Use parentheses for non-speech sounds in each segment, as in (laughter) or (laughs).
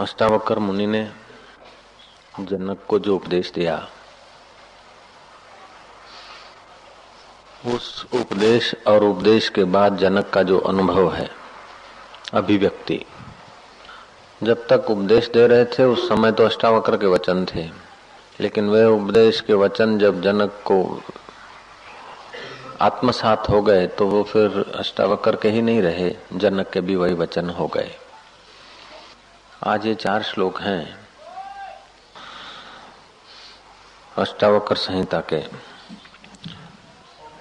अष्टावक्र मुनि ने जनक को जो उपदेश दिया, उस उपदेश और उपदेश के बाद जनक का जो अनुभव है, अभिव्यक्ति। जब तक उपदेश दे रहे थे, उस समय तो अष्टावक्र के वचन थे, लेकिन वे उपदेश के वचन जब जनक को आत्मसात हो गए तो वो फिर अष्टावक्र के ही नहीं रहे, जनक के भी वही वचन हो गए। आज ये चार श्लोक हैं। अष्टावक्र संहिता के।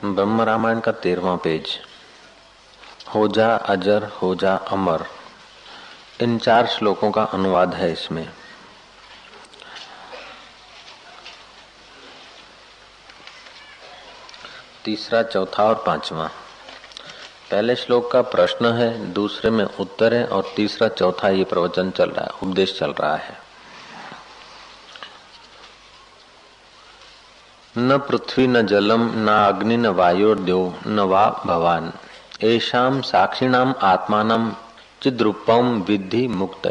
ब्रह्म रामायण का तेरवा पेज। हो जा अजर, हो जा अमर। इन चार श्लोकों का अनुवाद है इसमें। तीसरा, चौथा और पांचवा। पहले श्लोक का प्रश्न है, दूसरे में उत्तर है और तीसरा चौथा ये प्रवचन चल रहा है, उपदेश चल रहा है। न पृथ्वी, न जलम, न अग्नि, न वायुर्द्यो न वा भवान। ऐशाम साक्षिणाम आत्मान चिद्रूपम विधि मुक्त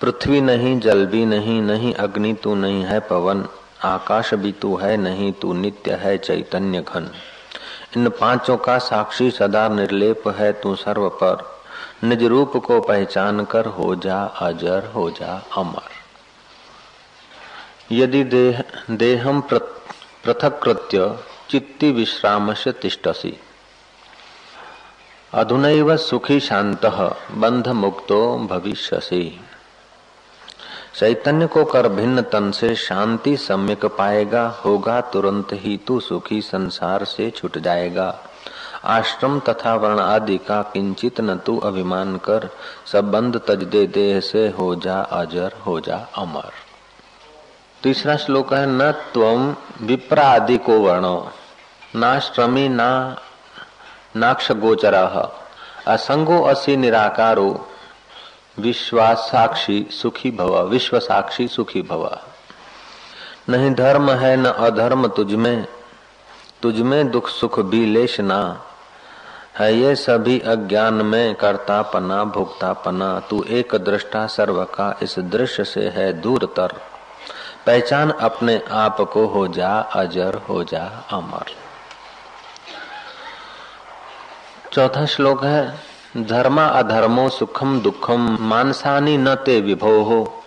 पृथ्वी नहीं, जल भी नहीं नहीं अग्नि तू नहीं है पवन, आकाश भी तू है नहीं, तू नित्य है चैतन्य घन। इन पाँचों का साक्षी सदा निर्लेप है तू सर्व पर। निज रूप को पहचान कर हो जा अजर हो जा अमर। यदि देह, देहम पृथक कृत्य चित्ति विश्राम से तिष्टसी अधुनैव सुखी शांत बंध मुक्तो भविष्यसी। चैतन्य को कर भिन्न तन से शांति सम्यक पाएगा, होगा, तुरंत ही तू सुखी संसार से छुट जाएगा। आश्रम तथा वर्ण आदि का किंचित न तू अभिमान कर संबंध तज दे देह से हो जा अजर, हो जा अमर। तीसरा श्लोक है, न तम विप्र आदि को वर्णो नाश्रमी ना नाक्ष गोचर असंगो असी निराकारो विश्वास साक्षी सुखी भव विश्व साक्षी सुखी भव। नहीं धर्म है, न अधर्म तुझमें तुझमें दुख सुख भी लेश ना। है ये सभी अज्ञान में करता पना भुगता पना तू एक दृष्टा सर्व का, इस दृश्य से है दूर तर। पहचान अपने आप को हो जा, अजर हो जा, अमर। चौथा श्लोक है धर्मा अधर्मो सुखम दुखम, मानसानी न ते विभो। हो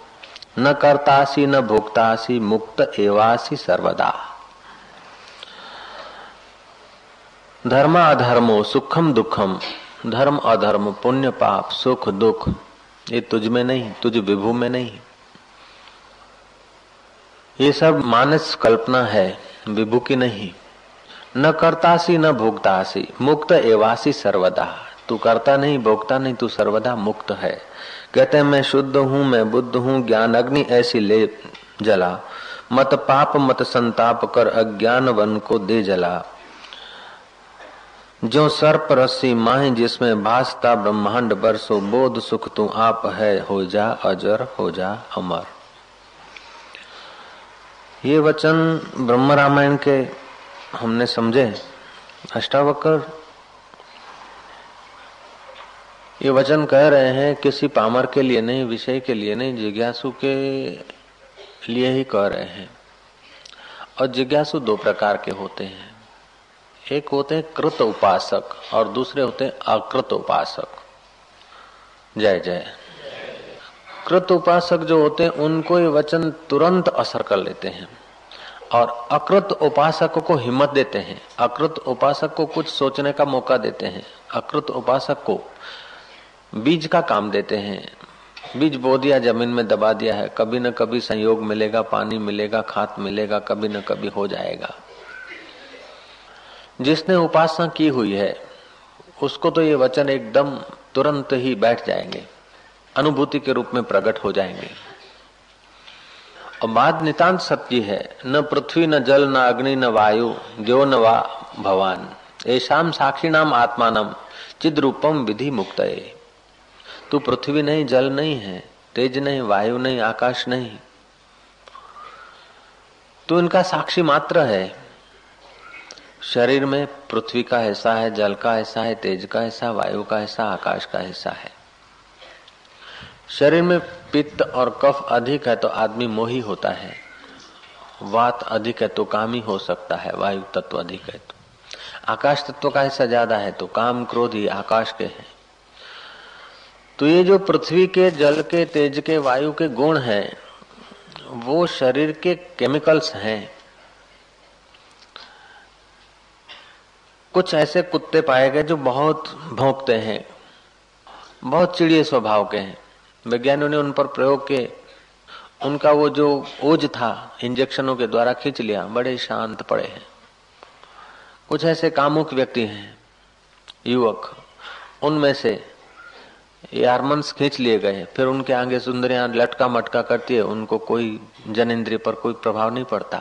न करतासी, न भोक्तासी, मुक्त एवासी सर्वदा। धर्मा अधर्मो सुखम दुखम, धर्म अधर्म, पुण्य पाप, सुख दुख, ये तुझ में नहीं, तुझ विभू में नहीं। ये सब मानस कल्पना है, विभू की नहीं। न करतासी, न भोगतासी मुक्त एवासी सर्वदा। तू करता नहीं, भोगता नहीं, तू सर्वदा मुक्त है। कहते हैं, मैं शुद्ध हूँ, मैं बुद्ध हूँ, ज्ञान अग्नि ऐसी ले जला। मत पाप, मत संताप कर, अज्ञान वन को दे जला। जो सर्प रस्सी माहे, जिसमें भासता ब्रह्मांड बरसो बोध सुख तू आप है, हो जा अजर, हो जा अमर। ये वचन ब्रह्म रामायण के हमने समझे अष्टावक्र ये वचन कह रहे हैं, किसी पामर के लिए नहीं, विषय के लिए नहीं, जिज्ञासु के लिए ही कह रहे हैं। और जिज्ञासु दो प्रकार के होते हैं। एक होते हैं कृत उपासक और दूसरे होते हैं अकृत उपासक। जय जय। कृत उपासक जो होते हैं, उनको ये वचन तुरंत असर कर लेते हैं। और अकृत उपासक को हिम्मत देते हैं। अकृत उपासक को कुछ सोचने का मौका देते हैं। अकृत उपासक को बीज का काम देते हैं। बीज बो दिया, ज़मीन में दबा दिया है। कभी न कभी संयोग मिलेगा, पानी मिलेगा, खाद मिलेगा, कभी न कभी हो जाएगा। जिसने उपासना की हुई है, उसको तो ये वचन एकदम तुरंत ही बैठ जाएँगे। अनुभूति के रूप में प्रकट हो जाएँगे। और बात नितांत सत्य है, न पृथ्वी, न जल, न अग्नि, न वायु, जो न वा भवान ऐसा साक्षी नाम आत्मानम चिद रूपम विधि मुक्त तू पृथ्वी नहीं, जल नहीं है, तेज नहीं, वायु नहीं, आकाश नहीं। तू इनका साक्षी मात्र है। शरीर में पृथ्वी का हिस्सा है, जल का हिस्सा है, तेज का हिस्सा, वायु का हिस्सा, आकाश का हिस्सा है। शरीर में पित्त और कफ अधिक है तो आदमी मोही होता है। वात अधिक है तो कामी हो सकता है, वायु तत्व अधिक है तो। आकाश तत्व का हिस्सा ज़्यादा है तो काम क्रोध ही आकाश के हैं। तो ये जो पृथ्वी के जल के, तेज के, वायु के गुण हैं, वो शरीर के केमिकल्स हैं। कुछ ऐसे कुत्ते पाए गए जो बहुत भोंकते हैं, बहुत चिड़िए स्वभाव के हैं। वैज्ञानिकों ने उन पर प्रयोग के उनका वो जो ओज था, इंजेक्शनों के द्वारा खींच लिया, बड़े शांत पड़े हैं। कुछ ऐसे कामुक व्यक्ति हैं, युवक, उनमें से ये खींच लिए गए फिर उनके आगे सुंदरियाँ लटका मटका करती है, उनको कोई जनेन्द्रिय पर कोई प्रभाव नहीं पड़ता।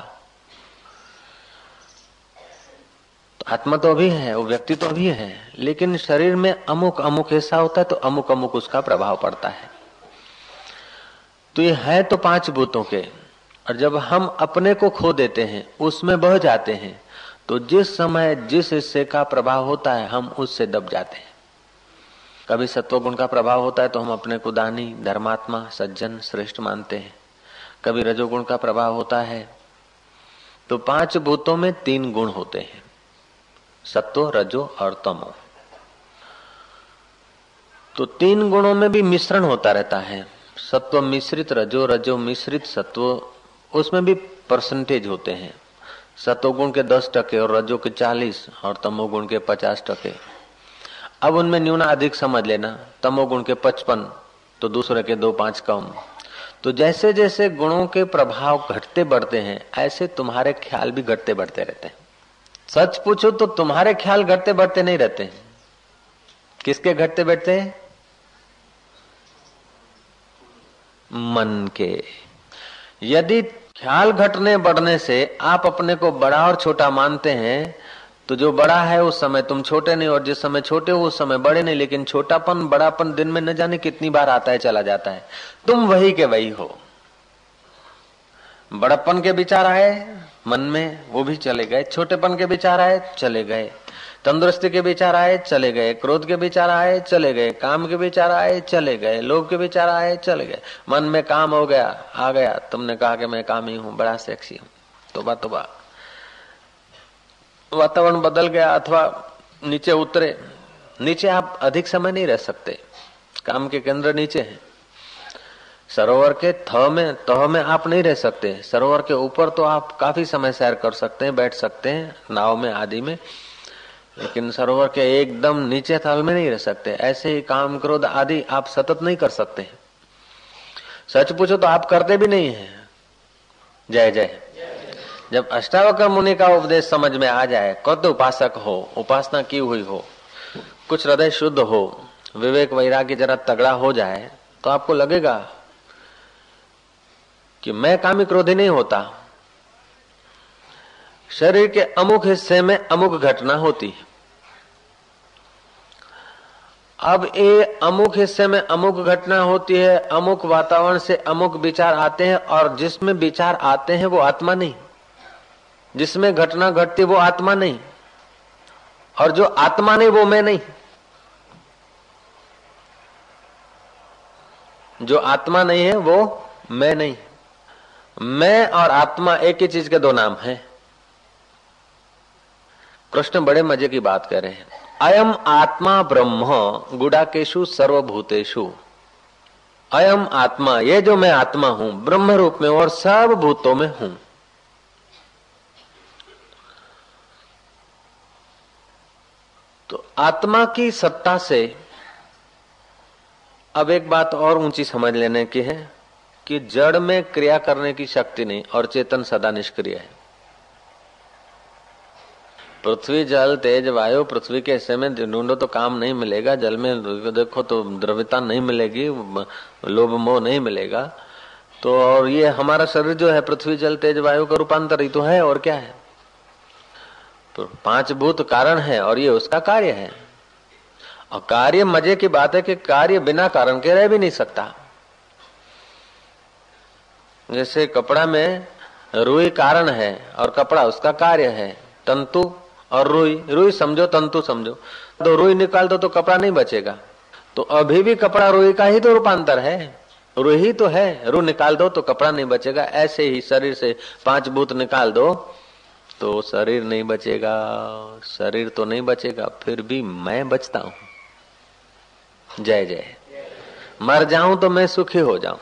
तो आत्मा तो अभी है, वो व्यक्ति तो अभी है, लेकिन शरीर में अमुक अमुक ऐसा होता है तो अमुक अमुक उसका प्रभाव पड़ता है। तो ये है तो पाँच भूतों के, और जब हम अपने को खो देते हैं, उसमें बह जाते हैं तो जिस समय जिस हिस्से का प्रभाव होता है, हम उससे दब जाते हैं। कभी सत्वगुण का प्रभाव होता है तो हम अपने को दानी, धर्मात्मा, सज्जन, श्रेष्ठ मानते हैं। कभी रजोगुण का प्रभाव होता है तो पाँच भूतों में तीन गुण होते हैं। सत्व, रजो और तमो। तो तीन गुणों में भी मिश्रण होता रहता है। सत्व मिश्रित, रजो रजो मिश्रित, सत्व, उसमें भी परसेंटेज होते हैं। सत्वगुण के दस टके और रजो के चालीस और तमोगुण के पचास टके। अब उनमें न्यूना अधिक समझ लेना। तमोगुण के पचपन तो दूसरे के दो पाँच कम। तो जैसे जैसे गुणों के प्रभाव घटते बढ़ते हैं, ऐसे तुम्हारे ख्याल भी घटते बढ़ते रहते हैं। सच पूछो तो तुम्हारे ख्याल घटते बढ़ते नहीं रहते किसके घटते बैठते हैं? मन के। यदि ख्याल घटने बढ़ने से आप अपने को बड़ा और छोटा मानते हैं तो जो बड़ा है उस समय तुम छोटे नहीं, और जिस समय छोटे हो उस समय बड़े नहीं, लेकिन छोटापन, बड़ापन दिन में न जाने कितनी बार आता है, चला जाता है। तुम वही के वही हो। बड़प्पन के विचार आए मन में, वो भी चले गए। छोटेपन के विचार आए, चले गए। तंदुरुस्ती के विचार आए, चले गए। क्रोध के विचार आए, चले गए। काम के विचार आए, चले गए। लोभ के विचार आए, चले गए। मन में काम हो गया, आ गया। तुमने कहा कि मैं काम ही हूँ, बड़ा सेक्सी हूँ। तोबा तोबा। वातावरण बदल गया अथवा नीचे उतरे, नीचे आप अधिक समय नहीं रह सकते। काम के केंद्र नीचे हैं। सरोवर के थ में, तह में आप नहीं रह सकते। सरोवर के ऊपर तो आप काफ़ी समय सैर कर सकते हैं, बैठ सकते हैं, नाव में, आदि में। लेकिन सरोवर के एकदम नीचे थल में नहीं रह सकते। ऐसे ही काम, क्रोध आदि आप सतत नहीं कर सकते सच पूछो तो आप करते भी नहीं है। जय जय। जब अष्टावक्र मुनि का उपदेश समझ में आ जाए कद उपासक हो, उपासना की हुई हो? कुछ हृदय शुद्ध हो, विवेक वैराग्य जरा तगड़ा हो जाए तो आपको लगेगा कि मैं कामी क्रोधी नहीं होता। शरीर के अमुक हिस्से में अमुक घटना होती। अब ये अमुक हिस्से में अमुक घटना होती है अमुक वातावरण से अमुक विचार आते हैं, और जिसमें विचार आते हैं वो आत्मा नहीं। जिसमें घटना घटती वो आत्मा नहीं, और जो आत्मा नहीं वो मैं नहीं। जो आत्मा नहीं है वो मैं नहीं। मैं और आत्मा एक ही चीज़ के दो नाम है। कृष्ण बड़े मज़े की बात कर रहे हैं। अयम आत्मा ब्रह्म गुडाकेशु सर्वभूतेशु अयम आत्मा, ये जो मैं आत्मा हूँ, ब्रह्म रूप में और सब भूतों में हूँ तो आत्मा की सत्ता से अब एक बात और ऊँची समझ लेने की है कि जड़ में क्रिया करने की शक्ति नहीं, और चेतन सदा निष्क्रिय है। पृथ्वी जल, तेज, वायु, पृथ्वी के हिस्से में ढूंढो तो काम नहीं मिलेगा, जल में देखो तो द्रव्यता नहीं मिलेगी, लोभ मोह नहीं मिलेगा। तो और ये हमारा शरीर जो है, पृथ्वी जल, तेज, वायु का रूपांतर ही तो है, और क्या है? तो पाँच भूत कारण है और ये उसका कार्य है। और कार्य मज़े की बात है कि कार्य बिना कारण के रह भी नहीं सकता। जैसे कपड़ा में रुई कारण है और कपड़ा उसका कार्य है। तंतु और रुई रुई समझो, तंतु समझो। तो रुई निकाल दो तो कपड़ा नहीं बचेगा। तो अभी भी कपड़ा रुई का ही तो रूपांतर है। रू ही तो है। रू निकाल दो तो कपड़ा नहीं बचेगा। ऐसे ही शरीर से पाँच भूत निकाल दो। तो शरीर नहीं बचेगा, शरीर तो नहीं बचेगा, फिर भी मैं बचता हूँ। जय जय। मर जाऊँ तो मैं सुखी हो जाऊँ।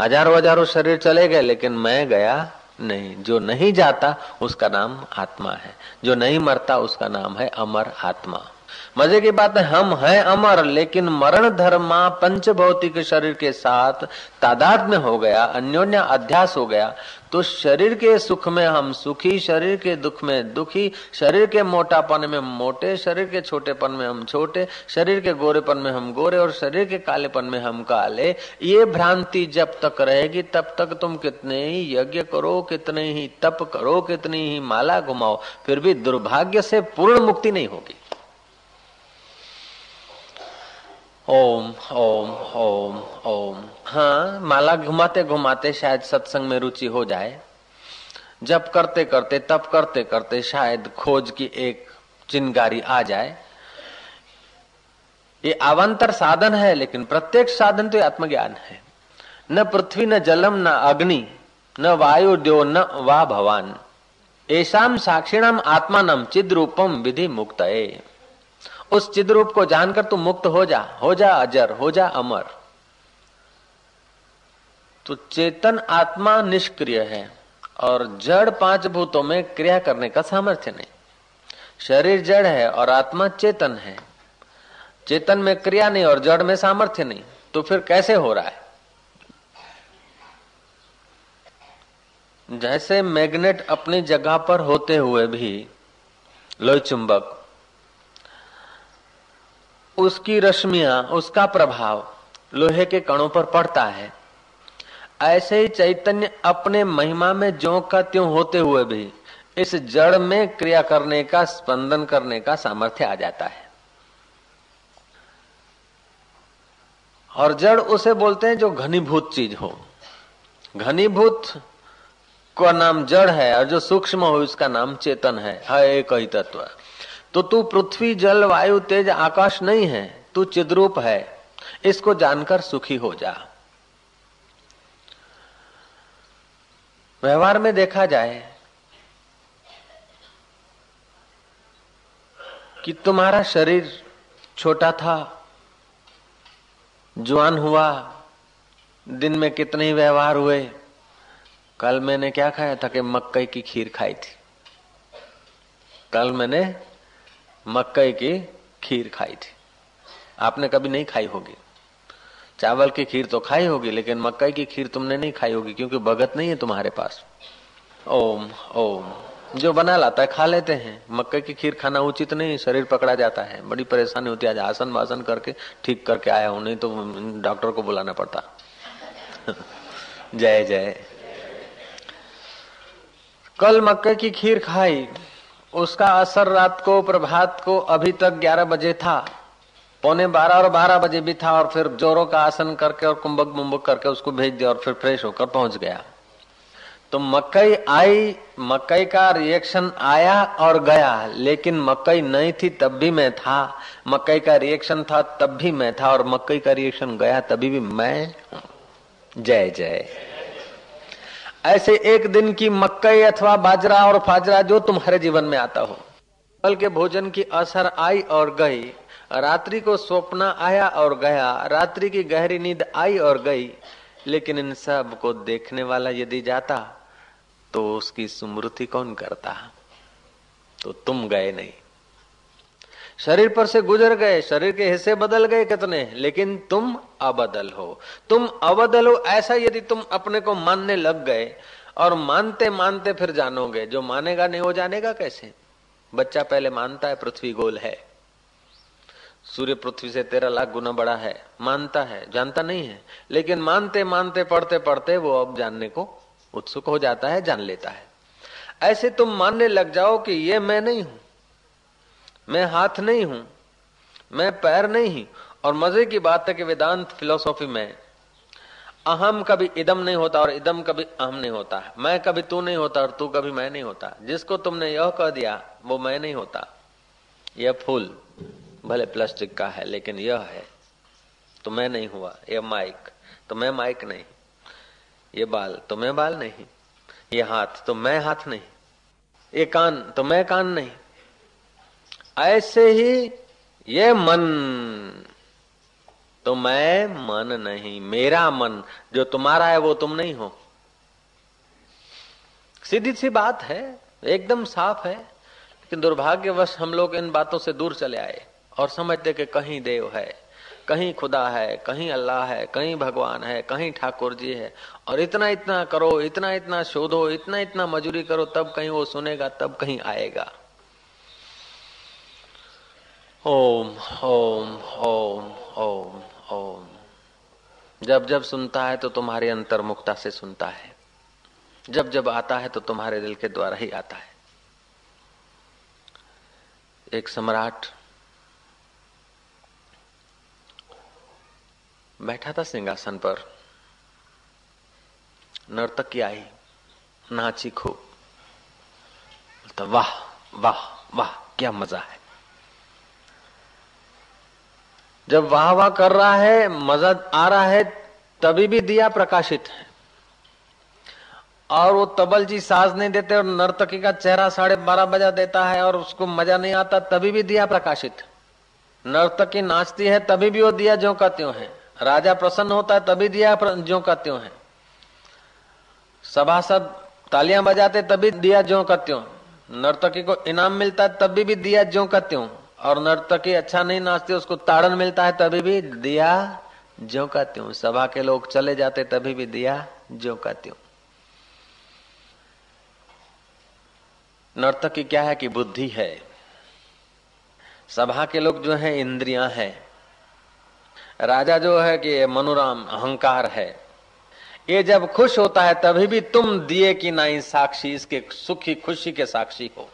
हज़ारों हज़ारों शरीर चले गए, लेकिन मैं गया नहीं। जो नहीं जाता, उसका नाम आत्मा है। जो नहीं मरता, उसका नाम है अमर आत्मा। मज़े की बात है, हम हैं अमर, लेकिन मरण धर्मा पंच भौतिक शरीर के साथ तादाद में हो गया अन्योन्य अध्यास हो गया। तो शरीर के सुख में हम सुखी, शरीर के दुख में दुखी, शरीर के मोटापन में मोटे, शरीर के छोटेपन में हम छोटे, शरीर के गोरेपन में हम गोरे और शरीर के कालेपन में हम काले, ये भ्रांति जब तक रहेगी, तब तक तुम कितने ही यज्ञ करो, कितने ही तप करो, कितनी ही माला घुमाओ, फिर भी दुर्भाग्य से पूर्ण मुक्ति नहीं होगी। ओम ओम ओम ओम हाँ माला घुमाते घुमाते शायद सत्संग में रुचि हो जाए। जब करते करते, तब करते करते शायद खोज की एक चिंगारी आ जाए। ये अवंतर साधन है, लेकिन प्रत्येक साधन तो आत्मज्ञान है। न पृथ्वी, न जलम, न अग्नि, न वायु, द्यो, न वा भवान। ऐसा साक्षिणाम आत्मानम चिद रूपम विधि मुक्त उस चिद रूप को जानकर तू मुक्त हो जा हो जा अजर, हो जा अमर। तो चेतन आत्मा निष्क्रिय है और जड़ पाँच भूतों में क्रिया करने का सामर्थ्य नहीं। शरीर जड़ है और आत्मा चेतन है। चेतन में क्रिया नहीं और जड़ में सामर्थ्य नहीं तो फिर कैसे हो रहा है? जैसे मैग्नेट अपनी जगह पर होते हुए भी लोह चुंबक, उसकी रश्मियाँ, उसका प्रभाव लोहे के कणों पर पड़ता है। ऐसे ही चैतन्य अपने महिमा में जो का त्यों होते हुए भी इस जड़ में क्रिया करने का, स्पंदन करने का सामर्थ्य आ जाता है। और जड़ उसे बोलते हैं जो घनीभूत चीज़ हो। घनीभूत का नाम जड़ है और जो सूक्ष्म हो उसका नाम चेतन है। है एक ही तत्व। तो तू पृथ्वी, जल, वायु, तेज, आकाश नहीं है, तू चिद्रूप है। इसको जानकर सुखी हो जा। व्यवहार में देखा जाए कि तुम्हारा शरीर छोटा था जुआन हुआ, दिन में कितने ही व्यवहार हुए। कल मैंने क्या खाया था कि मक्कई की खीर खाई थी? कल मैंने मक्कई की खीर खाई थी। आपने कभी नहीं खाई होगी। चावल की खीर तो खाई होगी, लेकिन मक्कई की खीर तुमने नहीं खाई होगी, क्योंकि भगत नहीं है तुम्हारे पास। ओम ओम। जो बना लाता है, खा लेते हैं। मक्के की खीर खाना उचित नहीं, शरीर पकड़ा जाता है। बड़ी परेशानी होती है, आज आसन वासन करके ठीक करके आया हूँ, नहीं तो डॉक्टर को बुलाना पड़ता। (laughs) जय जय। कल मक्के की खीर खाई, उसका असर रात को, प्रभात को अभी तक ग्यारह बजे था। पौने बारह और बारह बजे भी था और फिर जोरों का आसन करके और कुंभक मुंबक करके उसको भेज दिया और फिर फ्रेश होकर पहुँच गया। तो मकई आई, मकई का रिएक्शन आया और गया, लेकिन मकई नहीं थी तब भी मैं था। मकई का रिएक्शन था तब भी मैं था और मकई का रिएक्शन गया तभी भी मैं जय जय। ऐसे एक दिन की मक्कई अथवा बाजरा और फाजरा जो तुम्हारे जीवन में आता हो, कल के भोजन की असर आई और गई। रात्रि को स्वप्न आया और गया। रात्रि की गहरी नींद आई और गई, लेकिन इन सबको देखने वाला यदि जाता तो उसकी स्मृति कौन करता? तो तुम गए नहीं। शरीर पर से गुजर गए, शरीर के हिस्से बदल गए कितने, लेकिन तुम अबदल हो। तुम अबदल हो ऐसा यदि तुम अपने को मानने लग गए, और मानते मानते फिर जानोगे। जो मानेगा नहीं हो जानेगा कैसे? बच्चा पहले मानता है, पृथ्वी गोल है। सूर्य पृथ्वी से तेरह लाख गुना बड़ा है, मानता है, जानता नहीं है, लेकिन मानते मानते, पढ़ते पढ़ते वो अब जानने को उत्सुक हो जाता है, जान लेता है। ऐसे तुम मानने लग जाओ कि ये मैं नहीं हूँ, मैं हाथ नहीं हूँ, मैं पैर नहीं हूँ, और मज़े की बात है कि वेदांत फिलोसॉफी में, अहम कभी इदम नहीं होता और इदम कभी अहम नहीं होता है। मैं कभी तू नहीं होता और तू कभी मैं नहीं होता। जिसको तुमने यह कह दिया, वो मैं नहीं होता। यह फूल। भले प्लास्टिक का है, लेकिन यह है तो मैं नहीं हुआ, यह माइक तो मैं माइक नहीं ये बाल तो मैं बाल नहीं ये हाथ तो मैं हाथ नहीं ये कान तो मैं कान नहीं, ऐसे ही ये मन तो मैं मन नहीं, मेरा मन, जो तुम्हारा है वो तुम नहीं हो। सीधी सी बात है, एकदम साफ़ है, लेकिन दुर्भाग्यवश हम लोग इन बातों से दूर चले आए। और समझते कि कहीं देव है, कहीं खुदा है, कहीं अल्लाह है, कहीं भगवान है, कहीं ठाकुर जी है। और इतना इतना करो, इतना इतना शोधो, इतना इतना मजूरी करो, तब कहीं वो सुनेगा, तब कहीं आएगा। ओम ओम ओम ओम ओम। जब जब सुनता है तो तुम्हारी अंतर्मुखता से सुनता है। जब जब आता है तो तुम्हारे दिल के द्वारा ही आता है। एक सम्राट बैठा था सिंहासन पर। नर्तकी आई, नाची खूब। तो वाह वाह वाह, क्या मज़ा है। जब वाह वाह कर रहा है, मज़ा आ रहा है, तभी भी दिया प्रकाशित है। और वो तबल जी साज नहीं देते और नर्तकी का चेहरा साढ़े बारह बजा देता है और उसको मज़ा नहीं आता, तभी भी दिया प्रकाशित। नर्तकी नाचती है, तभी भी वो दिया जो का त्यों है। राजा प्रसन्न होता है, तभी दिया जो का त्यों है सभासद तालियाँ बजाते, तभी दिया जो का त्यों नर्तकी को इनाम मिलता है, तभी भी दिया जो का त्यों और नर्तकी अच्छा नहीं नाचते, उसको ताड़न मिलता है, तभी भी दिया जो का त्यों सभा के लोग चले जाते, तभी भी दिया जो का त्यों नर्तकी क्या है कि बुद्धि है। सभा के लोग जो है, इंद्रियाँ है। राजा जो है कि मनोराम अहंकार है। ये जब खुश होता है, तभी भी तुम दिए कि नहीं साक्षी, इसके सुखी, खुशी के साक्षी हो।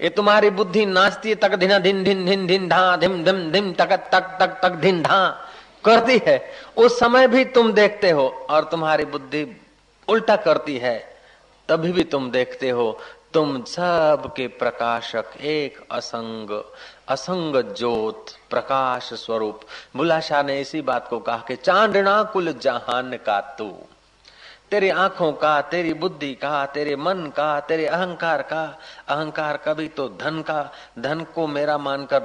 ये तुम्हारी बुद्धि नाचती, तक धिन धिन धिन धिन धिन धा, धिम धिम धिम, तक तक तक तक धिन धा, करती है। उस समय भी तुम देखते हो, और तुम्हारी बुद्धि उल्टा करती है, तभी भी तुम देखते हो। तुम सब के प्रकाशक, एक असंग असंग ज्योत। प्रकाश स्वरूप। बुला शाह ने इसी बात को कहा कि चांदना कुल जहान का तू। तेरी आँखों का, तेरी बुद्धि का, तेरे मन का, तेरे अहंकार का। अहंकार कभी तो धन का। धन को मेरा मानकर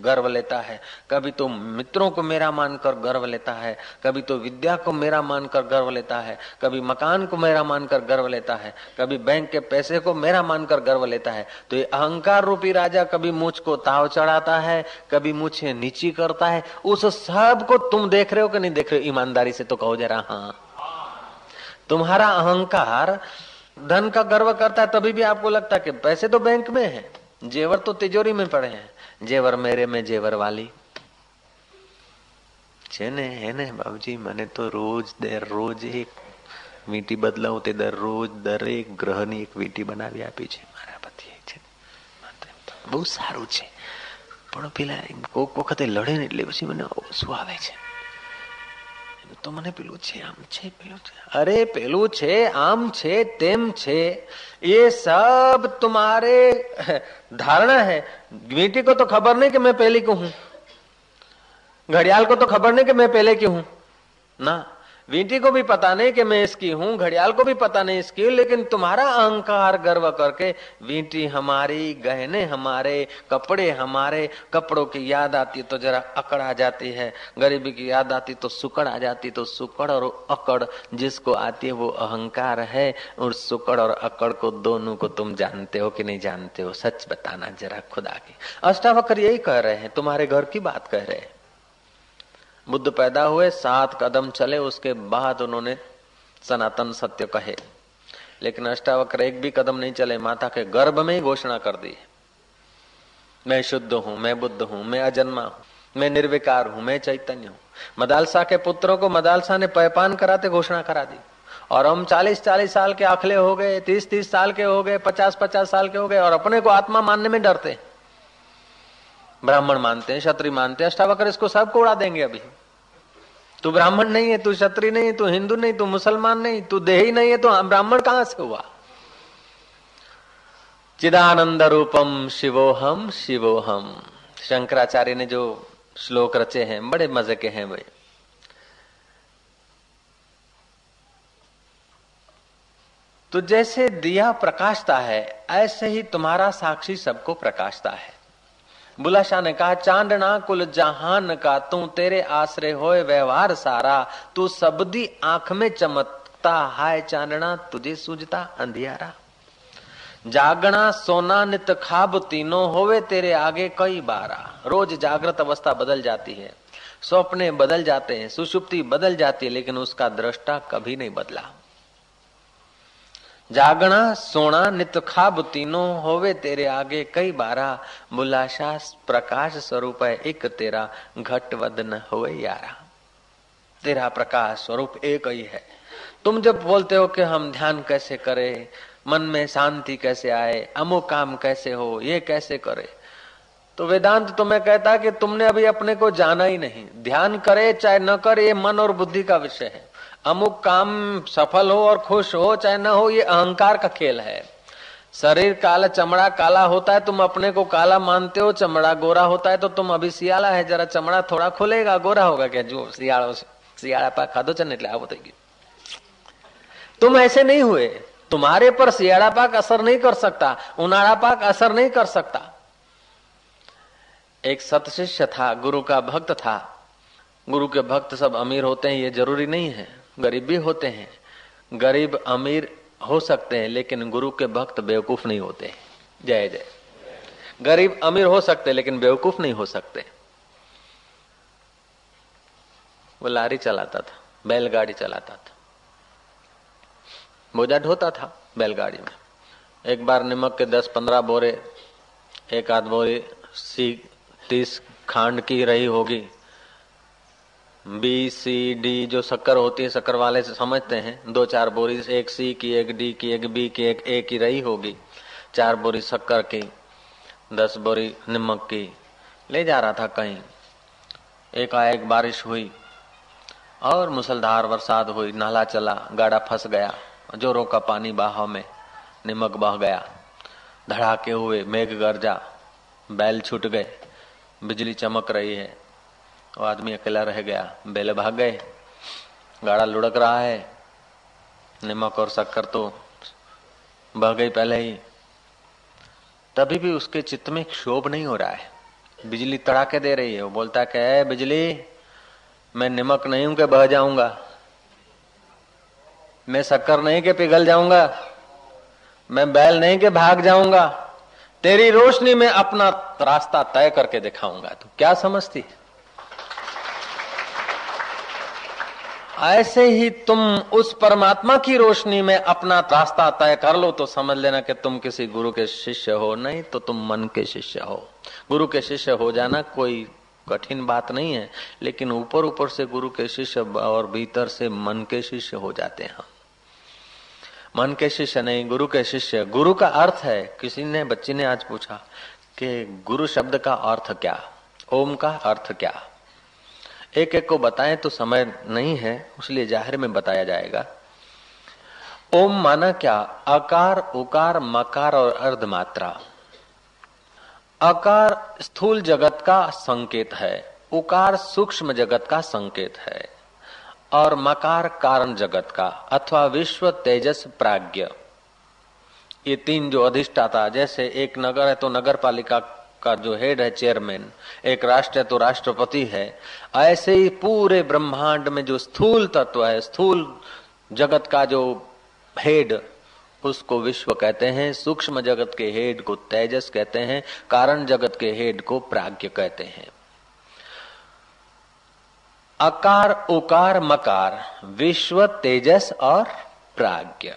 गर्व लेता है। कभी तो मित्रों को मेरा मानकर गर्व लेता है, कभी तो विद्या को मेरा मानकर गर्व लेता है, कभी मकान को मेरा मानकर गर्व लेता है, कभी बैंक के पैसे को मेरा मानकर गर्व लेता है। तो ये अहंकार रूपी राजा कभी मुझ को ताव चढ़ाता है, कभी मुझे नीची करता है। उस सबको तुम देख रहे हो कि नहीं देख रहे हो? ईमानदारी से तो कहो जरा हाँ। तुम्हारा अहंकार धन का गर्व करता है, तभी भी आपको लगता है कि पैसे तो बैंक में है, जेवर तो तिजोरी में पड़े हैं। જેવર મેરે મેં જેવર વાલી. છે ને, હે ને બાબુજી મને તો રોજ દરરોજ એક વીંટી બદલાવું તે દરરોજ દરેક ગ્રહની એક વીંટી બનાવી આપી છે મારા પતિએ, છે બહુ સારું છે. પણ પેલા કોક વખતે લડે ને એટલે પછી મને શું આવે છે. તો મને પેલું છે આમ છે પેલું છે અરે પેલું છે આમ છે તેમ છે ये सब तुम्हारे धारणा है बेटी को तो खबर नहीं कि मैं पहले क्यों हूं घड़ियाल को तो खबर नहीं कि मैं पहले क्यों हूं ना वींटी को भी पता नहीं कि मैं इसकी हूँ, घड़ियाल को भी पता नहीं इसकी लेकिन तुम्हारा अहंकार गर्व करके वींटी हमारी, गहने हमारे, कपड़े हमारे, कपड़ों की याद आती तो जरा अकड़ आ जाती है, गरीबी की याद आती तो सुकड़ आ जाती तो सुकड़ और अकड़ जिसको आती है वो अहंकार है, और सुकड़ और अकड़ को दोनों को तुम जानते हो कि नहीं जानते हो, सच बताना जरा खुदा की। अष्टावक्र यही कह रहे हैं, तुम्हारे घर की बात कह रहे हैं। बुद्ध पैदा हुए, सात कदम चले, उसके बाद उन्होंने सनातन सत्य कहे। लेकिन अष्टावक्र एक भी कदम नहीं चले, माता के गर्भ में ही घोषणा कर दी। मैं शुद्ध हूँ, मैं बुद्ध हूँ, मैं अजन्मा हूँ, मैं निर्विकार हूँ, मैं चैतन्य हूँ। मदालसा के पुत्रों को मदालसा ने पैपान कराते घोषणा करा दी। और हम चालीस चालीस साल के आखले हो गए, तीस तीस साल के हो गए, पचास पचास साल के हो गए, और अपने को आत्मा मानने में डरते ब्राह्मण मानते हैं, क्षत्रिय मानते हैं, अष्टावकर इसको सबको उड़ा देंगे अभी। तू ब्राह्मण नहीं है, तू क्षत्रिय नहीं तू हिंदू नहीं, तू मुसलमान नहीं, तू देही नहीं है तो ब्राह्मण कहाँ से हुआ? चिदानंद रूपम शिवोहम शिवोहम। शंकराचार्य ने जो श्लोक रचे हैं, बड़े मज़े के हैं भाई। तो जैसे दिया प्रकाशता है, ऐसे ही तुम्हारा साक्षी सबको प्रकाशता है। बुलाशाह ने कहा, चांदना कुल जहान का, तू तेरे आश्रय होए व्यवहार सारा। तू सबदी आँख में चमकता हाय चांदना, तुझे सूझता अंधियारा। जागना सोना नित खाब तीनों होवे तेरे आगे कई बारा। रोज जागृत अवस्था बदल जाती है। स्वप्ने बदल जाते हैं, सुषुप्ति बदल जाती है, लेकिन उसका दृष्टा कभी नहीं बदला। जागना सोना नित खाब तीनों होवे तेरे आगे कई बारा। बुलाशा, प्रकाश स्वरूप है एक तेरा, घट वदन होवे यारा। तेरा प्रकाश स्वरूप एक ही है। तुम जब बोलते हो कि हम ध्यान कैसे करें, मन में शांति कैसे आए, अमुक काम कैसे हो, ये कैसे करे? तो वेदांत तुम्हें कहता कि तुमने अभी अपने को जाना ही नहीं। ध्यान करे चाहे न करे, ये मन और बुद्धि का विषय है। अमुक काम सफल हो और खुश हो चाहे न हो ये अहंकार का खेल है शरीर काला चमड़ा काला होता है तुम अपने को काला मानते हो चमड़ा गोरा होता है तो तुम अभी सियाला है जरा चमड़ा थोड़ा खुलेगा गोरा होगा क्या जो सियाड़ा सियाड़ा पा खादो चलने એટલે तुम ऐसे नहीं हुए तुम्हारे पर सियाड़ा पाक असर नहीं कर सकता उनाड़ा पाक असर नहीं कर सकता एक सत शिष्य था गुरु का भक्त था गुरु के भक्त सब अमीर होते हैं ये जरूरी नहीं है गरीब भी होते हैं। गरीब, अमीर हो सकते हैं, लेकिन गुरु के भक्त बेवकूफ़ नहीं होते जय जय। गरीब, अमीर हो सकते लेकिन बेवकूफ़ नहीं हो सकते। वो लारी चलाता था, बैलगाड़ी चलाता था। बोझा ढोता था बैलगाड़ी में। एक बार नमक के दस पंद्रह बोरे, एक आध बोरी, सी, तीस खांड की रही होगी। बी सी डी जो शक्कर होती है, शक्कर वाले से समझते हैं। दो चार बोरी, एक सी की, एक डी की, एक बी की, एक ए की रही होगी। चार बोरी शक्कर की, दस बोरी नमक की। ले जा रहा था कहीं। एक एक बारिश हुई और मुसलधार बरसात हुई। नाला चला, गाड़ा फंस गया। जोरों का पानी बहाव में निमक बह गया। धड़ाके हुए, मेघ गर्जा, बैल छूट गए। बिजली चमक रही है। वो आदमी अकेला रह गया। बैल भाग गए। गाड़ा लुढ़क रहा है। निमक और शक्कर तो बह गई पहले ही। तभी भी उसके चित्त में क्षोभ नहीं हो रहा है। बिजली तड़ाके दे रही है। वो बोलता है कि बिजली, मैं निमक नहीं हूँ के बह जाऊँगा। मैं शक्कर नहीं के पिघल जाऊँगा। मैं बैल नहीं के भाग जाऊँगा। तेरी रोशनी में अपना रास्ता तय करके दिखाऊँगा। तू क्या समझती? ऐसे ही तुम उस परमात्मा की रोशनी में अपना रास्ता तय कर लो तो समझ लेना कि तुम किसी गुरु के शिष्य हो, नहीं तो तुम मन के शिष्य हो। गुरु के शिष्य हो जाना कोई कठिन बात नहीं है, लेकिन ऊपर ऊपर से गुरु के शिष्य और भीतर से मन के शिष्य हो जाते हैं मन के शिष्य नहीं, गुरु के शिष्य। गुरु का अर्थ है, किसी ने, बच्ची ने आज पूछा कि गुरु शब्द का अर्थ क्या? ओम का अर्थ क्या? एक एक को बताएँ तो समय नहीं है उसलिए ज़ाहिर में बताया जाएगा। ओम माना क्या? अकार उकार, मकार और अर्ध मात्रा अकार स्थूल जगत का संकेत है, उकार सूक्ष्म जगत का संकेत है, और मकार कारण जगत का, अथवा विश्व तेजस प्राज्ञ। ये तीन जो अधिष्ठाता, जैसे एक नगर है तो नगर पालिका का जो हेड है चेयरमैन एक राष्ट्र तो राष्ट्रपति है। ऐसे ही पूरे ब्रह्मांड में जो स्थूल तत्व है, स्थूल जगत का जो हेड उसको विश्व कहते हैं, सूक्ष्म जगत के हेड को तेजस कहते हैं, कारण जगत के हेड को प्राज्ञ कहते हैं। अकार, उकार, मकार, विश्व, तेजस और प्राज्ञ।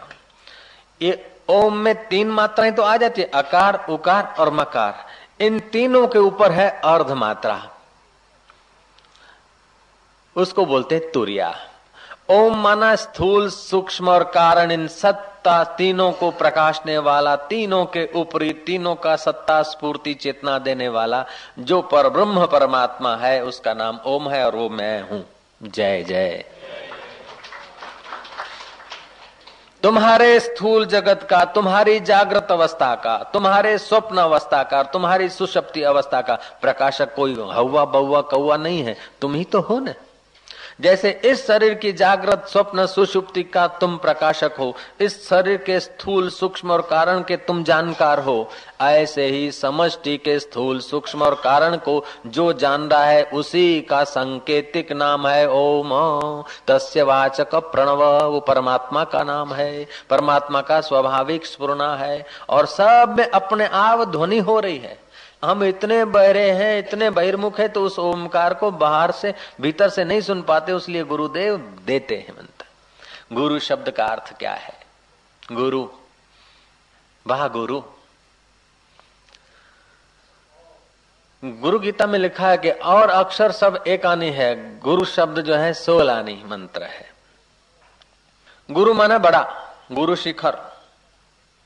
ये ओम में तीन मात्राएँ तो आ जाती है, अकार, उकार और मकार। इन तीनों के ऊपर है अर्ध मात्रा उसको बोलते हैं तुरिया। ओम माना स्थूल, सूक्ष्म और कारण इन सत्ता तीनों को प्रकाशने वाला, तीनों के ऊपरी तीनों का सत्ता स्पूर्ति चेतना देने वाला, जो पर ब्रह्म परमात्मा है, उसका नाम ओम है और वो मैं हूँ। जय जय। तुम्हारे स्थूल जगत का, तुम्हारी जागृत अवस्था का, तुम्हारे स्वप्न अवस्था का तुम्हारी सुशक्ति अवस्था का प्रकाशक कोई हवा बउआ कौआ नहीं है। तुम ही तो हो ना। जैसे इस शरीर की जागृत स्वप्न सुषुप्ति का तुम प्रकाशक हो, इस शरीर के स्थूल सूक्ष्म और कारण के तुम जानकार हो। ऐसे ही समष्टि के स्थूल सूक्ष्म और कारण को जो जान रहा है, उसी का संकेतिक नाम है ओम। तस्य वाचक प्रणव, वो परमात्मा का नाम है। परमात्मा का स्वाभाविक स्पूर्णा है और सब में अपने आप ध्वनि हो रही है। हम इतने बहरे हैं, इतने बहिर्मुख है तो उस ओमकार को बाहर से, भीतर से नहीं सुन पाते, उसलिए गुरुदेव देते हैं मंत्र। गुरु शब्द का अर्थ क्या है? गुरु। वाह, गुरु। गुरु गीता में लिखा है कि और अक्षर सब एक आनी है, गुरु शब्द जो है सोलानी मंत्र है। गुरु माना बड़ा, गुरु शिखर,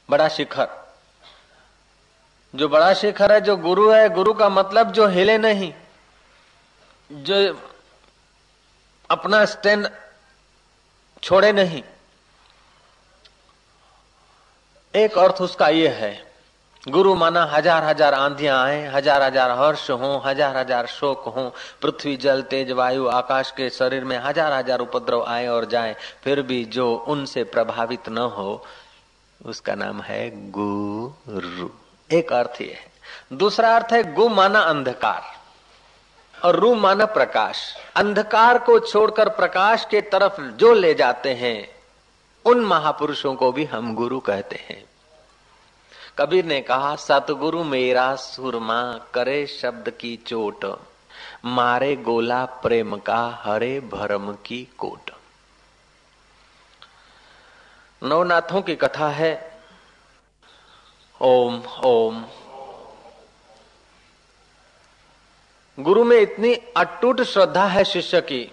बड़ा शिखर। जो बड़ा शिखर है, जो गुरु है, गुरु का मतलब जो हिले नहीं, जो अपना स्टैंड छोड़े नहीं। एक अर्थ उसका ये है, गुरु माना हज़ार हज़ार आंधियाँ आए, हज़ार हज़ार हर्ष हो, हज़ार हज़ार शोक हो, पृथ्वी जल, तेज वायु, आकाश के शरीर में हज़ार हज़ार उपद्रव आए और जाए, फिर भी जो उनसे प्रभावित न हो, उसका नाम है गुरु। एक अर्थ यह है। दूसरा अर्थ है गु माना अंधकार और रू माना प्रकाश। अंधकार को छोड़कर प्रकाश के तरफ़ जो ले जाते हैं, उन महापुरुषों को भी हम गुरु कहते हैं। कबीर ने कहा, सतगुरु मेरा सुरमा करे शब्द की चोट, मारे गोला प्रेम का हरे भरम की कोट। नवनाथों की कथा है ओम ओम। गुरु में इतनी अटूट श्रद्धा है शिष्य की।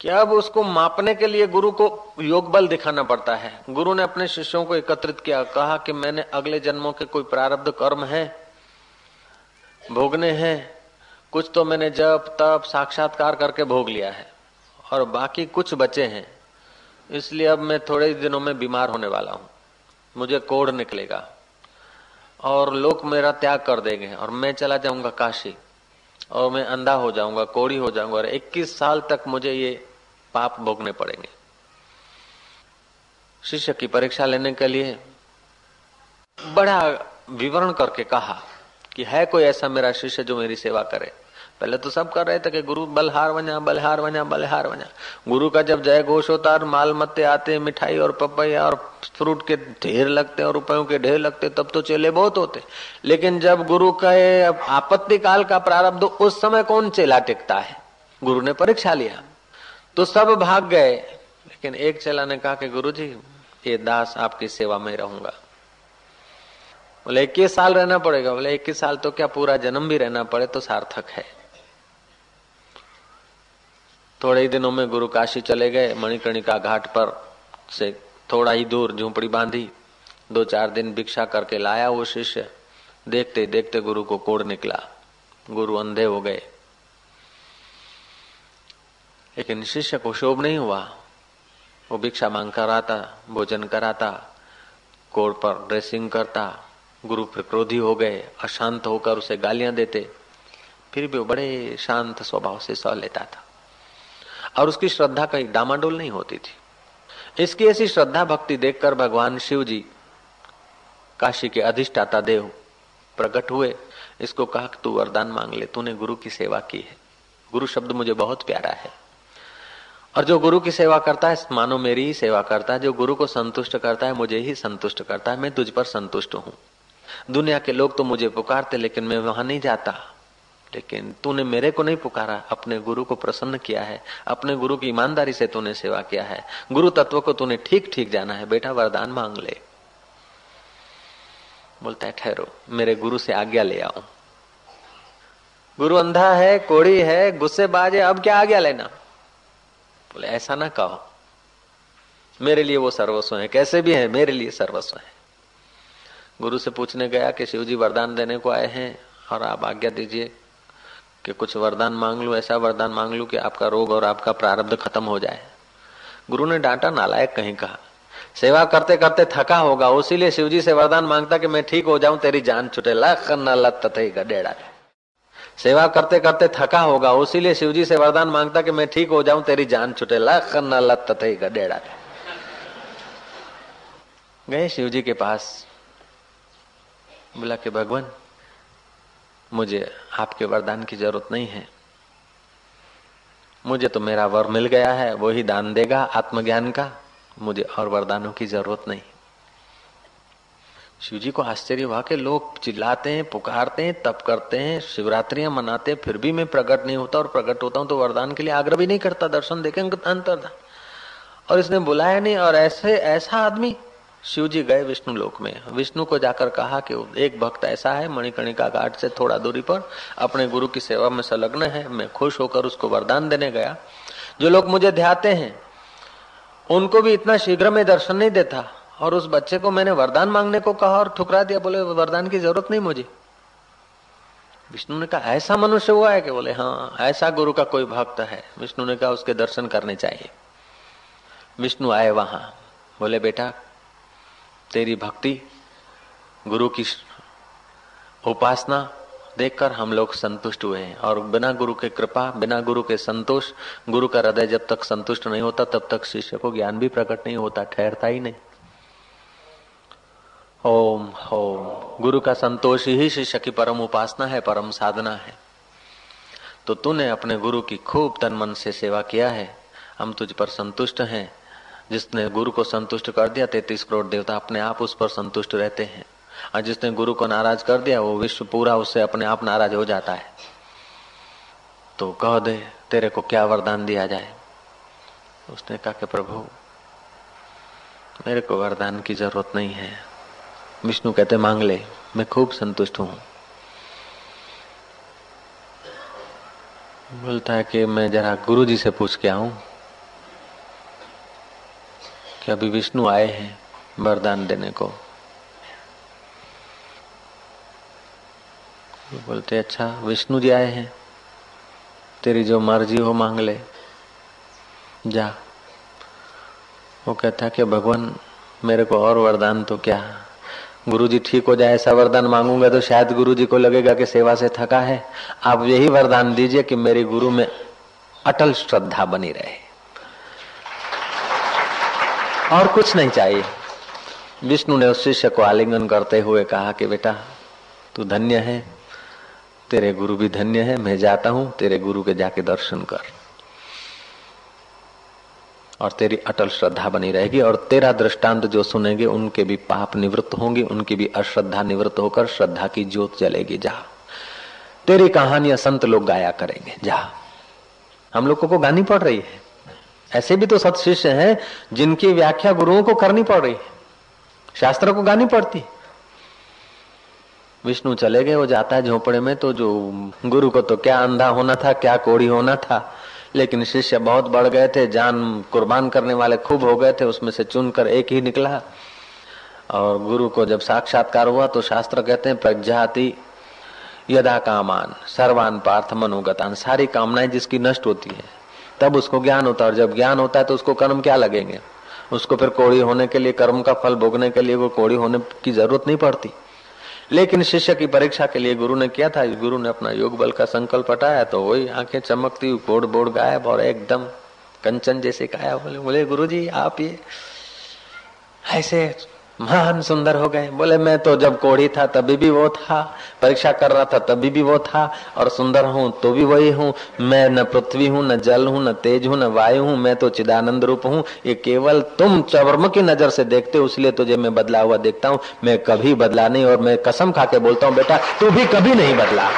कि अब उसको मापने के लिए गुरु को योग बल दिखाना पड़ता है? गुरु ने अपने शिष्यों को एकत्रित किया, कहा कि मैंने अगले जन्मों के कोई प्रारब्ध कर्म है, भोगने हैं, कुछ तो मैंने जब तब साक्षात्कार करके भोग लिया है, और बाकी कुछ बचे हैं, इसलिए अब मैं थोड़े दिनों में बीमार होने वाला हूँ। मुझे कोड़ निकलेगा। और लोग मेरा त्याग कर देंगे, और मैं चला जाऊँगा काशी, और मैं अंधा हो जाऊँगा कोड़ी हो जाऊँगा, और 21 साल तक मुझे ये पाप भोगने पड़ेंगे। शिष्य की परीक्षा लेने के लिए बड़ा विवरण करके कहा कि है कोई ऐसा मेरा शिष्य जो मेरी सेवा करे? पहले तो सब कर रहे थे कि गुरु बलहार वना बलहार वना बलहार वना गुरु का जब जय घोष होता और माल मत्ते आते, मिठाई और पपैया और फ्रूट के ढेर लगते और रुपयों के ढेर लगते, तब तो चेले बहुत होते। लेकिन जब गुरु का आपत्ति काल का प्रारब्ध, उस समय कौन चेला टिकता है? गुरु ने परीक्षा लिया। तो सब भाग गए। लेकिन एक चेला ने कहा कि गुरु जी ये दास आपकी सेवा में रहूँगा। बोले, इक्कीस साल रहना पड़ेगा। बोले, इक्कीस साल तो क्या पूरा जन्म भी रहना पड़े तो सार्थक है। थोड़े ही दिनों में गुरु काशी चले गए, मणिकर्णिका घाट पर से थोड़ा ही दूर झूपड़ी बांधी। दो चार दिन भिक्षा करके लाया वो शिष्य। देखते देखते गुरु को कोड़ निकला। गुरु अंधे हो गए। लेकिन शिष्य को शोभ नहीं हुआ। वो भिक्षा मांग कर आता भोजन कराता कोड़ पर ड्रेसिंग करता। गुरु फिर क्रोधी हो गए, अशांत होकर उसे गालियाँ देते। फिर भी वो बड़े शांत स्वभाव से सह लेता था। और उसकी श्रद्धा कहीं डामाडोल नहीं होती थी। इसकी ऐसी श्रद्धा भक्ति देखकर भगवान शिव जी काशी के अधिष्ठाता देव प्रकट हुए। इसको कहा तू वरदान मांग ले, तूने गुरु की सेवा की है। गुरु शब्द मुझे बहुत प्यारा है। और जो गुरु की सेवा करता है, मानो मेरी ही सेवा करता है। जो गुरु को संतुष्ट करता है, मुझे ही संतुष्ट करता है। मैं तुझ पर संतुष्ट हूँ। दुनिया के लोग तो मुझे पुकारते, लेकिन मैं वहाँ नहीं जाता। लेकिन तूने मेरे को नहीं पुकारा, अपने गुरु को प्रसन्न किया है, अपने गुरु की ईमानदारी से तूने सेवा किया है, गुरु तत्व को तूने ठीक ठीक जाना है, बेटा वरदान मांग ले। बोलता है, ठहरो, मेरे गुरु से आज्ञा ले आओ। गुरु अंधा है, कोड़ी है, गुस्से बाजे अब क्या आज्ञा लेना? बोले, ऐसा ना कहो। मेरे लिए वो सर्वस्व है, कैसे भी है, मेरे लिए सर्वस्व है। गुरु से पूछने गया कि शिव जी वरदान देने को आए हैं, और आप आज्ञा दीजिए। कि कुछ वरदान मांग लू, ऐसा वरदान मांग लू कि आपका रोग और आपका प्रारब्ध खत्म हो जाए। गुरु ने डांटा, नालायक कहीं कहा, सेवा करते करते थका होगा, उसीलिए शिवजी से वरदान माँगता कि मैं ठीक हो जाऊँ, तेरी जान छुटे, लख न गडेड़ा। सेवा करते करते थका होगा, उसीलिए शिवजी से वरदान माँगता कि मैं ठीक हो जाऊँ, तेरी जान छुटे, लख न लत गडेड़ा। गए शिवजी के पास, बोला कि भगवान मुझे आपके वरदान की ज़रूरत नहीं है। मुझे तो मेरा वर मिल गया है, वो ही दान देगा आत्मज्ञान का। मुझे और वरदानों की ज़रूरत नहीं। शिव जी को आश्चर्य हुआ कि लोग चिल्लाते हैं, पुकारते हैं, तप करते हैं, शिवरात्रियाँ मनाते हैं, फिर भी मैं प्रकट नहीं होता और प्रकट होता हूँ तो वरदान के लिए आग्रह भी नहीं करता, दर्शन देखे अंतर और इसने बुलाया नहीं, और ऐसे, ऐसा आदमी शिव जी गए विष्णु लोक में। विष्णु को जाकर कहा कि एक भक्त ऐसा है, मणिकर्णिका घाट से थोड़ा दूरी पर, अपने गुरु की सेवा में संलग्न है। मैं खुश होकर उसको वरदान देने गया। जो लोग मुझे ध्याते हैं, उनको भी इतना शीघ्र में दर्शन नहीं देता। और उस बच्चे को मैंने वरदान मांगने को कहा और ठुकरा दिया, बोले, वरदान की ज़रूरत नहीं मुझे। विष्णु ने कहा, ऐसा मनुष्य हुआ है कि? बोले हाँ ऐसा गुरु का कोई भक्त है। विष्णु ने कहा, उसके दर्शन करने चाहिए। विष्णु आए वहाँ। बोले, बेटा तेरी भक्ति, गुरु की उपासना देखकर हम लोग संतुष्ट हुए हैं। और बिना गुरु के कृपा, बिना गुरु के संतोष, गुरु का हृदय जब तक संतुष्ट नहीं होता, तब तक शिष्य को ज्ञान भी प्रकट नहीं होता, ठहरता ही नहीं। ओम ओम। गुरु का संतोष ही शिष्य की परम उपासना है, परम साधना है। तो तूने अपने गुरु की खूब तन मन से सेवा किया है। हम तुझ पर संतुष्ट हैं। जिसने गुरु को संतुष्ट कर दिया, तैतीस करोड़ देवता अपने आप उस पर संतुष्ट रहते हैं। और जिसने गुरु को नाराज़ कर दिया, वो विश्व पूरा उससे अपने आप नाराज़ हो जाता है। तो कह दे, तेरे को क्या वरदान दिया जाए? उसने कहा कि, प्रभु, मेरे को वरदान की ज़रूरत नहीं है। विष्णु कहते, मांग ले, मैं खूब संतुष्ट हूँ। बोलता है कि, मैं जरा गुरु जी से पूछ के आऊँ। कि अभी विष्णु आए हैं वरदान देने को। बोलते अच्छा विष्णु जी आए हैं। तेरी जो मर्ज़ी हो, मांग ले। जा। वो कहता कि, भगवान, मेरे को और वरदान तो क्या? गुरु जी ठीक हो जाए, ऐसा वरदान मांगूँगा तो शायद गुरु जी को लगेगा कि सेवा से थका है। आप यही वरदान दीजिए कि मेरे गुरु में अटल श्रद्धा बनी रहे। और कुछ नहीं चाहिए। विष्णु ने उस शिष्य को आलिंगन करते हुए कहा कि बेटा, तू धन्य है, तेरे गुरु भी धन्य है, मैं जाता हूँ, तेरे गुरु के जाके दर्शन कर। और तेरी अटल श्रद्धा बनी रहेगी और तेरा दृष्टांत जो सुनेंगे, उनके भी पाप निवृत्त होंगे, उनकी भी अश्रद्धा निवृत्त होकर श्रद्धा की ज्योत जलेगी। जा। तेरी कहानियाँ संत लोग गाया करेंगे। जा। हम लोगों को गानी पड़ रही है। ऐसे भी तो सत शिष्य हैं जिनकी व्याख्या गुरुओं को करनी पड़ रही है, शास्त्र को गानी पड़ती विष्णु चले गए, वो जाता है झोपड़े में तो जो गुरु को तो क्या अंधा होना था, क्या कोड़ी होना था, लेकिन शिष्य बहुत बढ़ गए थे, जान कुर्बान करने वाले खूब हो गए थे, उसमें से चुनकर एक ही निकला। और गुरु को जब साक्षात्कार हुआ तो शास्त्र कहते हैं, प्रज्ञाति यदा कामान, सर्वान पार्थ मनोगतान, सारी कामनाएँ जिसकी नष्ट होती है। तब उसको ज्ञान होता है। और जब ज्ञान होता है तो उसको कर्म क्या लगेंगे? उसको फिर कोड़ी होने के लिए, कर्म का फल भोगने के लिए वो कोड़ी होने की ज़रूरत नहीं पड़ती। लेकिन शिष्य की परीक्षा के लिए गुरु ने किया था। गुरु ने अपना योग बल का संकल्प हटाया तो वही आँखें चमकती हुई बोड़ बोड़ गायब और एकदम कंचन जैसे काया बोले बोले गुरु जी आप ये ऐसे महान सुंदर हो गए। बोले, मैं तो जब कोढ़ी था, तभी भी वो था। परीक्षा कर रहा था, तभी भी वो था। और सुंदर हूँ तो भी वही हूँ। मैं न पृथ्वी हूँ, न जल हूँ, न तेज हूँ, न वायु हूँ। मैं तो चिदानंद रूप हूँ। ये केवल तुम चवर्म की नज़र से देखते हो, इसलिए तुझे मैं बदला हुआ देखता हूँ। मैं कभी बदला नहीं और मैं कसम खा के बोलता हूँ, बेटा, तू भी कभी नहीं बदला।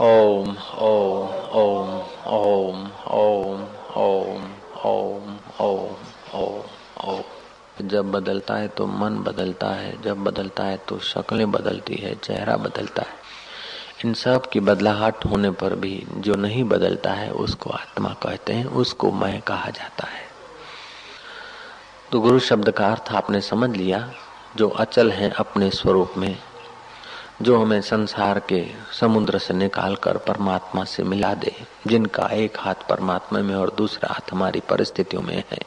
ओम ओम ओम ओम ओम ओम ओम। ओम ओम ओम जब बदलता है तो मन बदलता है, जब बदलता है तो शक्लें बदलती है, चेहरा बदलता है। इन सब की बदलाहट होने पर भी जो नहीं बदलता है, उसको आत्मा कहते हैं, उसको मैं कहा जाता है। तो गुरु शब्द का अर्थ आपने समझ लिया, जो अचल है अपने स्वरूप में। जो हमें संसार के समुद्र से निकाल कर परमात्मा से मिला दे, जिनका एक हाथ परमात्मा में और दूसरा हाथ हमारी परिस्थितियों में है,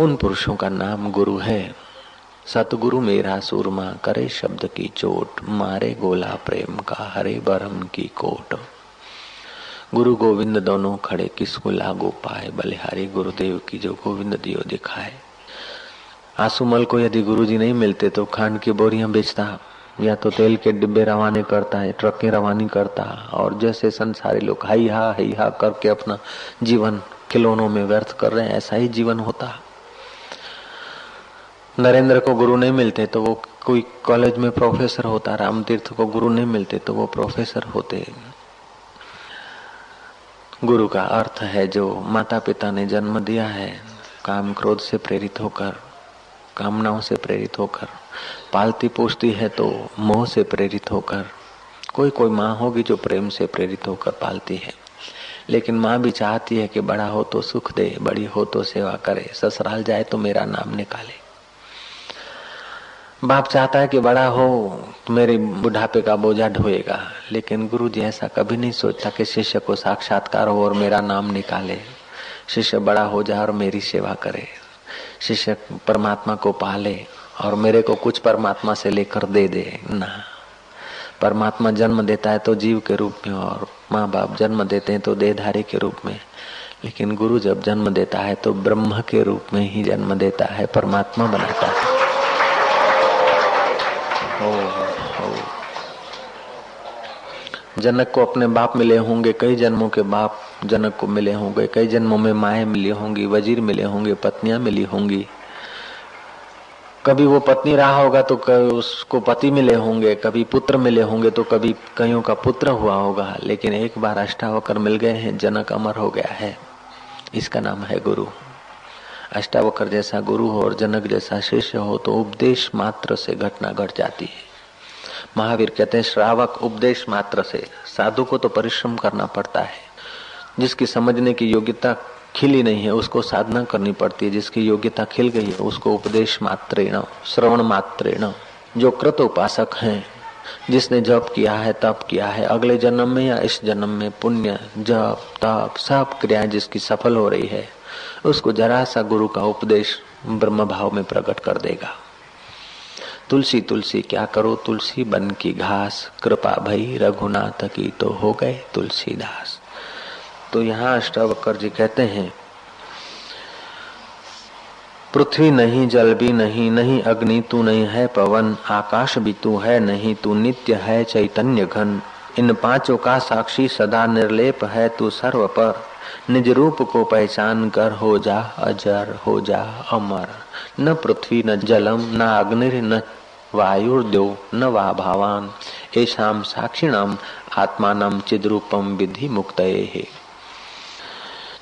उन पुरुषों का नाम गुरु है। सतगुरु मेरा सूरमा, करे शब्द की चोट, मारे गोला प्रेम का, हरे बरम की कोट। गुरु गोविंद दोनों खड़े किसको लागू पाए? बलिहारी गुरुदेव की जो गोविंद दियो दिखाए। आसुमल को यदि गुरुजी नहीं मिलते तो खांड की बोरियाँ बेचता। या तो तेल के डिब्बे रवाने करता है, ट्रकें रवानी करता है, और जैसे संसारी लोग हाई हा हाई हा करके अपना जीवन खिलौनों में व्यर्थ कर रहे हैं, ऐसा ही जीवन होता नरेंद्र को गुरु नहीं मिलते तो वो कोई कॉलेज में प्रोफेसर होता राम तीर्थ को गुरु नहीं मिलते तो वो प्रोफेसर होते। गुरु का अर्थ है जो माता पिता ने जन्म दिया है, काम क्रोध से प्रेरित होकर। कामनाओं से प्रेरित होकर, पालती पोषती है तो मोह से प्रेरित होकर, कोई कोई माँ होगी जो प्रेम से प्रेरित होकर पालती है। लेकिन माँ भी चाहती है कि बड़ा हो तो सुख दे, बड़ी हो तो सेवा करे, ससुराल जाए तो मेरा नाम निकाले। बाप चाहता है कि बड़ा हो तो मेरे बुढ़ापे का बोझा ढोएगा, लेकिन गुरु जी ऐसा कभी नहीं सोचता कि शिष्य को साक्षात्कार हो और मेरा नाम निकाले। शिष्य बड़ा हो जाए और मेरी सेवा करे। शिष्य परमात्मा को पाले और मेरे को कुछ परमात्मा से लेकर दे दे। ना। परमात्मा जन्म देता है तो जीव के रूप में और माँ बाप जन्म देते हैं तो देहधारी के रूप में। लेकिन गुरु जब जन्म देता है तो ब्रह्म के रूप में ही जन्म देता है परमात्मा बनाता है हो, हो। जनक को अपने बाप मिले होंगे कई जन्मों के बाप जनक को मिले होंगे, कई जन्मों में माए मिली होंगी, वज़ीर मिले होंगे, पत्नियाँ मिली होंगी। कभी वो पत्नी रहा होगा तो उसको पति मिले होंगे, कभी पुत्र मिले होंगे तो कभी कईयों का पुत्र हुआ होगा। लेकिन एक बार अष्टावकर मिल गए हैं, जनक अमर हो गया है। इसका नाम है गुरु। अष्टावकर जैसा गुरु हो और जनक जैसा शिष्य हो तो उपदेश मात्र से घटना घट गट जाती है। महावीर कहते हैं, श्रावक उपदेश मात्र से। साधु को तो परिश्रम करना पड़ता है। जिसकी समझने की योग्यता खिली नहीं है, उसको साधना करनी पड़ती है। जिसकी योग्यता खिल गई है, उसको उपदेश मात्रेण, श्रवण मात्रेण, जो कृत उपासक हैं, जिसने जप किया है, तप किया है, अगले जन्म में या इस जन्म में पुण्य, जप, तप, सब क्रियाएँ जिसकी सफल हो रही है, उसको जरा सा गुरु का उपदेश ब्रह्म भाव में प्रकट कर देगा। तुलसी तुलसी, क्या करो? तुलसी बन की घास, कृपा भई रघुनाथ की तो हो गए तुलसीदास। तो यहाँ अष्टावकर जी कहते हैं, पृथ्वी नहीं, जल भी नहीं नहीं अग्नि तू नहीं है, पवन, आकाश भी तू है, नहीं तू नित्य है, चैतन्य घन। इन पाँचों का साक्षी सदा निर्लेप है, तू सर्व पर। निज रूप को पहचान कर हो जा, अजर हो जा, अमर। न पृथ्वी, न जलम, न अग्नि न वायुर्द्यो न वा भावान। ऐसा साक्षिणाम आत्मान चिद्रूपम विधि मुक्त है।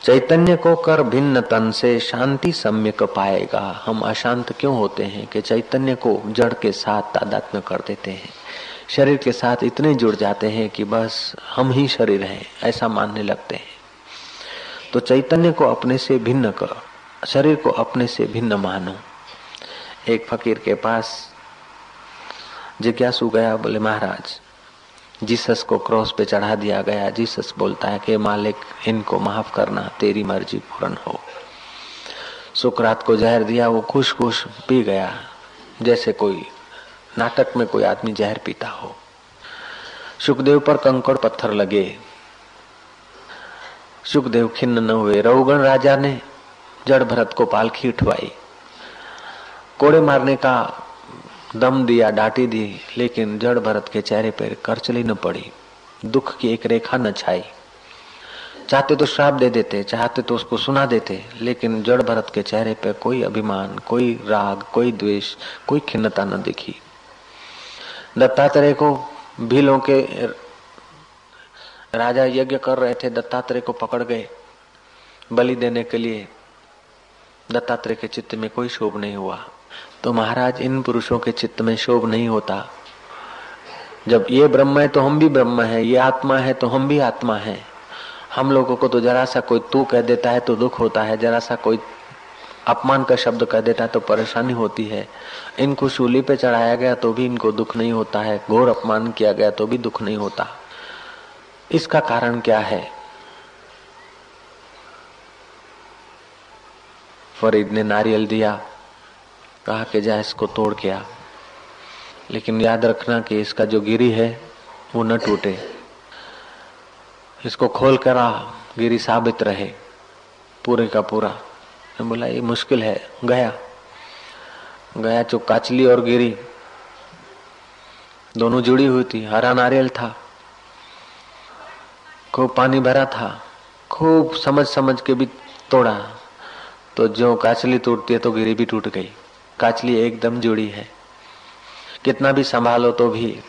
चैतन्य को कर भिन्न तन से शांति सम्यक पाएगा। हम अशांत क्यों होते हैं कि चैतन्य को जड़ के साथ तादात्म्य कर देते हैं? शरीर के साथ इतने जुड़ जाते हैं कि बस हम ही शरीर हैं, ऐसा मानने लगते हैं। तो चैतन्य को अपने से भिन्न करो, शरीर को अपने से भिन्न मानो। एक फकीर के पास जिज्ञासु गया, बोले, महाराज जीसस को क्रॉस पे चढ़ा दिया गया। जीसस बोलता है कि मालिक, इनको माफ़ करना, तेरी मर्ज़ी पूर्ण हो। सुकरात को जहर दिया, वो खुश खुश पी गया, जैसे कोई नाटक में कोई आदमी जहर पीता हो। सुखदेव पर कंकड़ पत्थर लगे। सुखदेव खिन्न न हुए। रघुगण राजा ने जड़ भरत को पालखी उठवाई। कोड़े मारने का दम दिया, डांटी दी, लेकिन जड़ भरत के चेहरे पर करचली न पड़ी। दुख की एक रेखा न छाई। चाहते तो श्राप दे देते, चाहते तो उसको सुना देते, लेकिन जड़ भरत के चेहरे पर कोई अभिमान, कोई राग, कोई द्वेष, कोई खिन्नता न दिखी। दत्तात्रेय को भीलों के राजा यज्ञ कर रहे थे, दत्तात्रेय को पकड़ गए। बलि देने के लिए दत्तात्रेय के चित्त में कोई शोभ नहीं हुआ। तो महाराज, इन पुरुषों के चित्त में शोभ नहीं होता। जब ये ब्रह्म है तो हम भी ब्रह्म है, ये आत्मा है तो हम भी आत्मा है। हम लोगों को तो जरा सा कोई तू कह देता है तो दुख होता है, जरा सा कोई अपमान का शब्द कह देता है तो परेशानी होती है। इनको शूली पे चढ़ाया गया तो भी इनको दुख नहीं होता है, घोर अपमान किया गया तो भी दुख नहीं होता। इसका कारण क्या है? फरीद ने नारियल दिया। कहा कि जा इसको तोड़ के आ। लेकिन याद रखना कि इसका जो गिरी है, वो न टूटे। इसको खोल कर आ, गिरी साबित रहे, पूरे का पूरा। बोला, ये मुश्किल है, गया। गया जो काचली और गिरी। दोनों जुड़ी हुई थी, हरा नारियल था। खूब पानी भरा था, खूब समझ समझ के भी तोड़ा। तो जो काचली टूटती है तो गिरी भी टूट गई। काचली एकदम जुड़ी है। कितना भी संभालो तो भी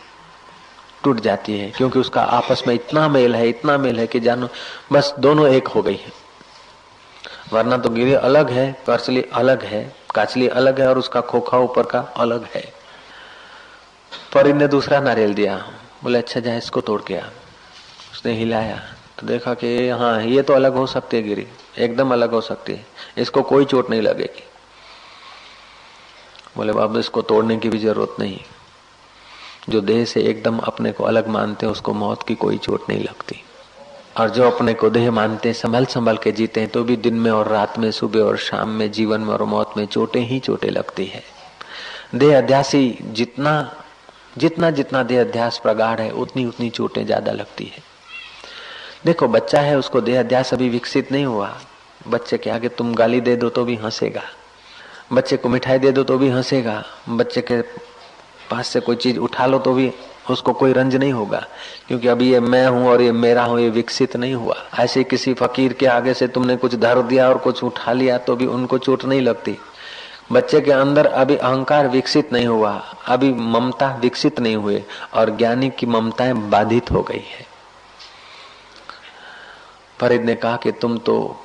टूट जाती है, क्योंकि उसका आपस में इतना मेल है, इतना मेल है कि जानो, बस दोनों एक हो गई है। वरना तो गिरी अलग है, काचली अलग है, काचली अलग है और उसका खोखा ऊपर का अलग है। पर ने दूसरा नारियल दिया। बोले अच्छा जाए इसको तोड़ के आ। उसने हिलाया। तो देखा कि हाँ ये तो अलग हो सकती है गिरी, एकदम अलग हो सकती है। इसको कोई चोट नहीं लगेगी। बोले बाबू इसको तोड़ने की भी ज़रूरत नहीं। जो देह से एकदम अपने को अलग मानते हैं, उसको मौत की कोई चोट नहीं लगती। और जो अपने को देह मानते हैं संभल संभल के जीते हैं तो भी दिन में और रात में, सुबह और शाम में, जीवन में और मौत में चोटें ही चोटें लगती है। देह अध्यासी जितना जितना जितना देह अध्यास प्रगाढ़ है, उतनी उतनी चोटें ज़्यादा लगती है। देखो, बच्चा है, उसको देह अध्यास अभी विकसित नहीं हुआ। बच्चे के आगे तुम गाली दे दो तो भी हंसेगा। बच्चे को मिठाई दे दो तो भी हंसेगा। बच्चे के पास से कोई चीज़ उठा लो तो भी उसको कोई रंज नहीं होगा। क्योंकि अभी ये मैं हूँ और ये मेरा हूँ, ये विकसित नहीं हुआ। ऐसे किसी फकीर के आगे से तुमने कुछ धर दिया और कुछ उठा लिया तो भी उनको चोट नहीं लगती। बच्चे के अंदर अभी अहंकार विकसित नहीं हुआ, अभी ममता विकसित नहीं हुए और ज्ञानी की ममताएँ बाधित हो गई है। फरीद ने कहा कि तुम तो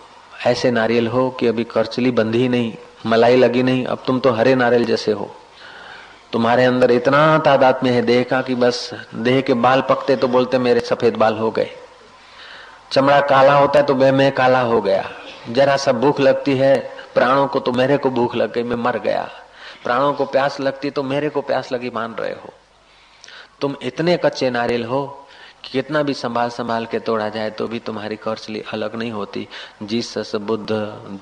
ऐसे नारियल हो कि अभी करचली बंधी नहीं। मलाई लगी नहीं, अब तुम तो हरे नारियल जैसे हो। तुम्हारे अंदर इतना तादाद में है देह का कि बस देह के बाल पकते तो बोलते मेरे सफ़ेद बाल हो गए। चमड़ा काला होता है तो मैं मैं काला हो गया। जरा सा भूख लगती है, प्राणों को तो मेरे को भूख लग गई, मैं मर गया। प्राणों को प्यास लगती तो मेरे को प्यास लगी मान रहे हो। तुम इतने कच्चे नारियल हो कितना भी संभाल संभाल के तोड़ा जाए तो भी तुम्हारी कर्चली अलग नहीं होती। जीसस बुद्ध,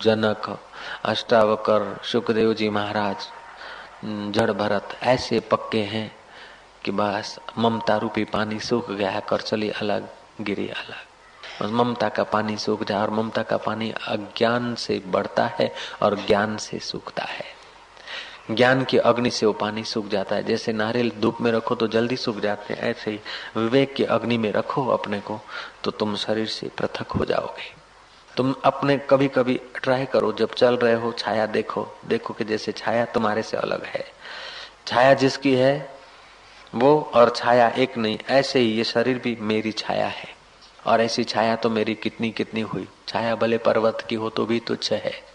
जनक, अष्टावकर सुखदेव जी महाराज, जड़ भरत, ऐसे पक्के हैं कि बस ममता रूपी पानी सूख गया है करचली अलग, गिरी अलग। बस ममता का पानी सूख जाए और ममता का पानी अज्ञान से बढ़ता है और ज्ञान से सूखता है। ज्ञान की अग्नि से वो पानी सूख जाता है। जैसे नारियल धूप में रखो तो जल्दी सूख जाते हैं, ऐसे ही विवेक की अग्नि में रखो अपने को तो तुम शरीर से पृथक हो जाओगे। तुम अपने कभी कभी ट्राई करो, जब चल रहे हो, छाया देखो। देखो कि जैसे छाया तुम्हारे से अलग है। छाया जिसकी है, वो और छाया एक नहीं, ऐसे ही ये शरीर भी मेरी छाया है। और ऐसी छाया तो मेरी कितनी कितनी हुई। छाया भले पर्वत की हो तो भी तुच्छ है।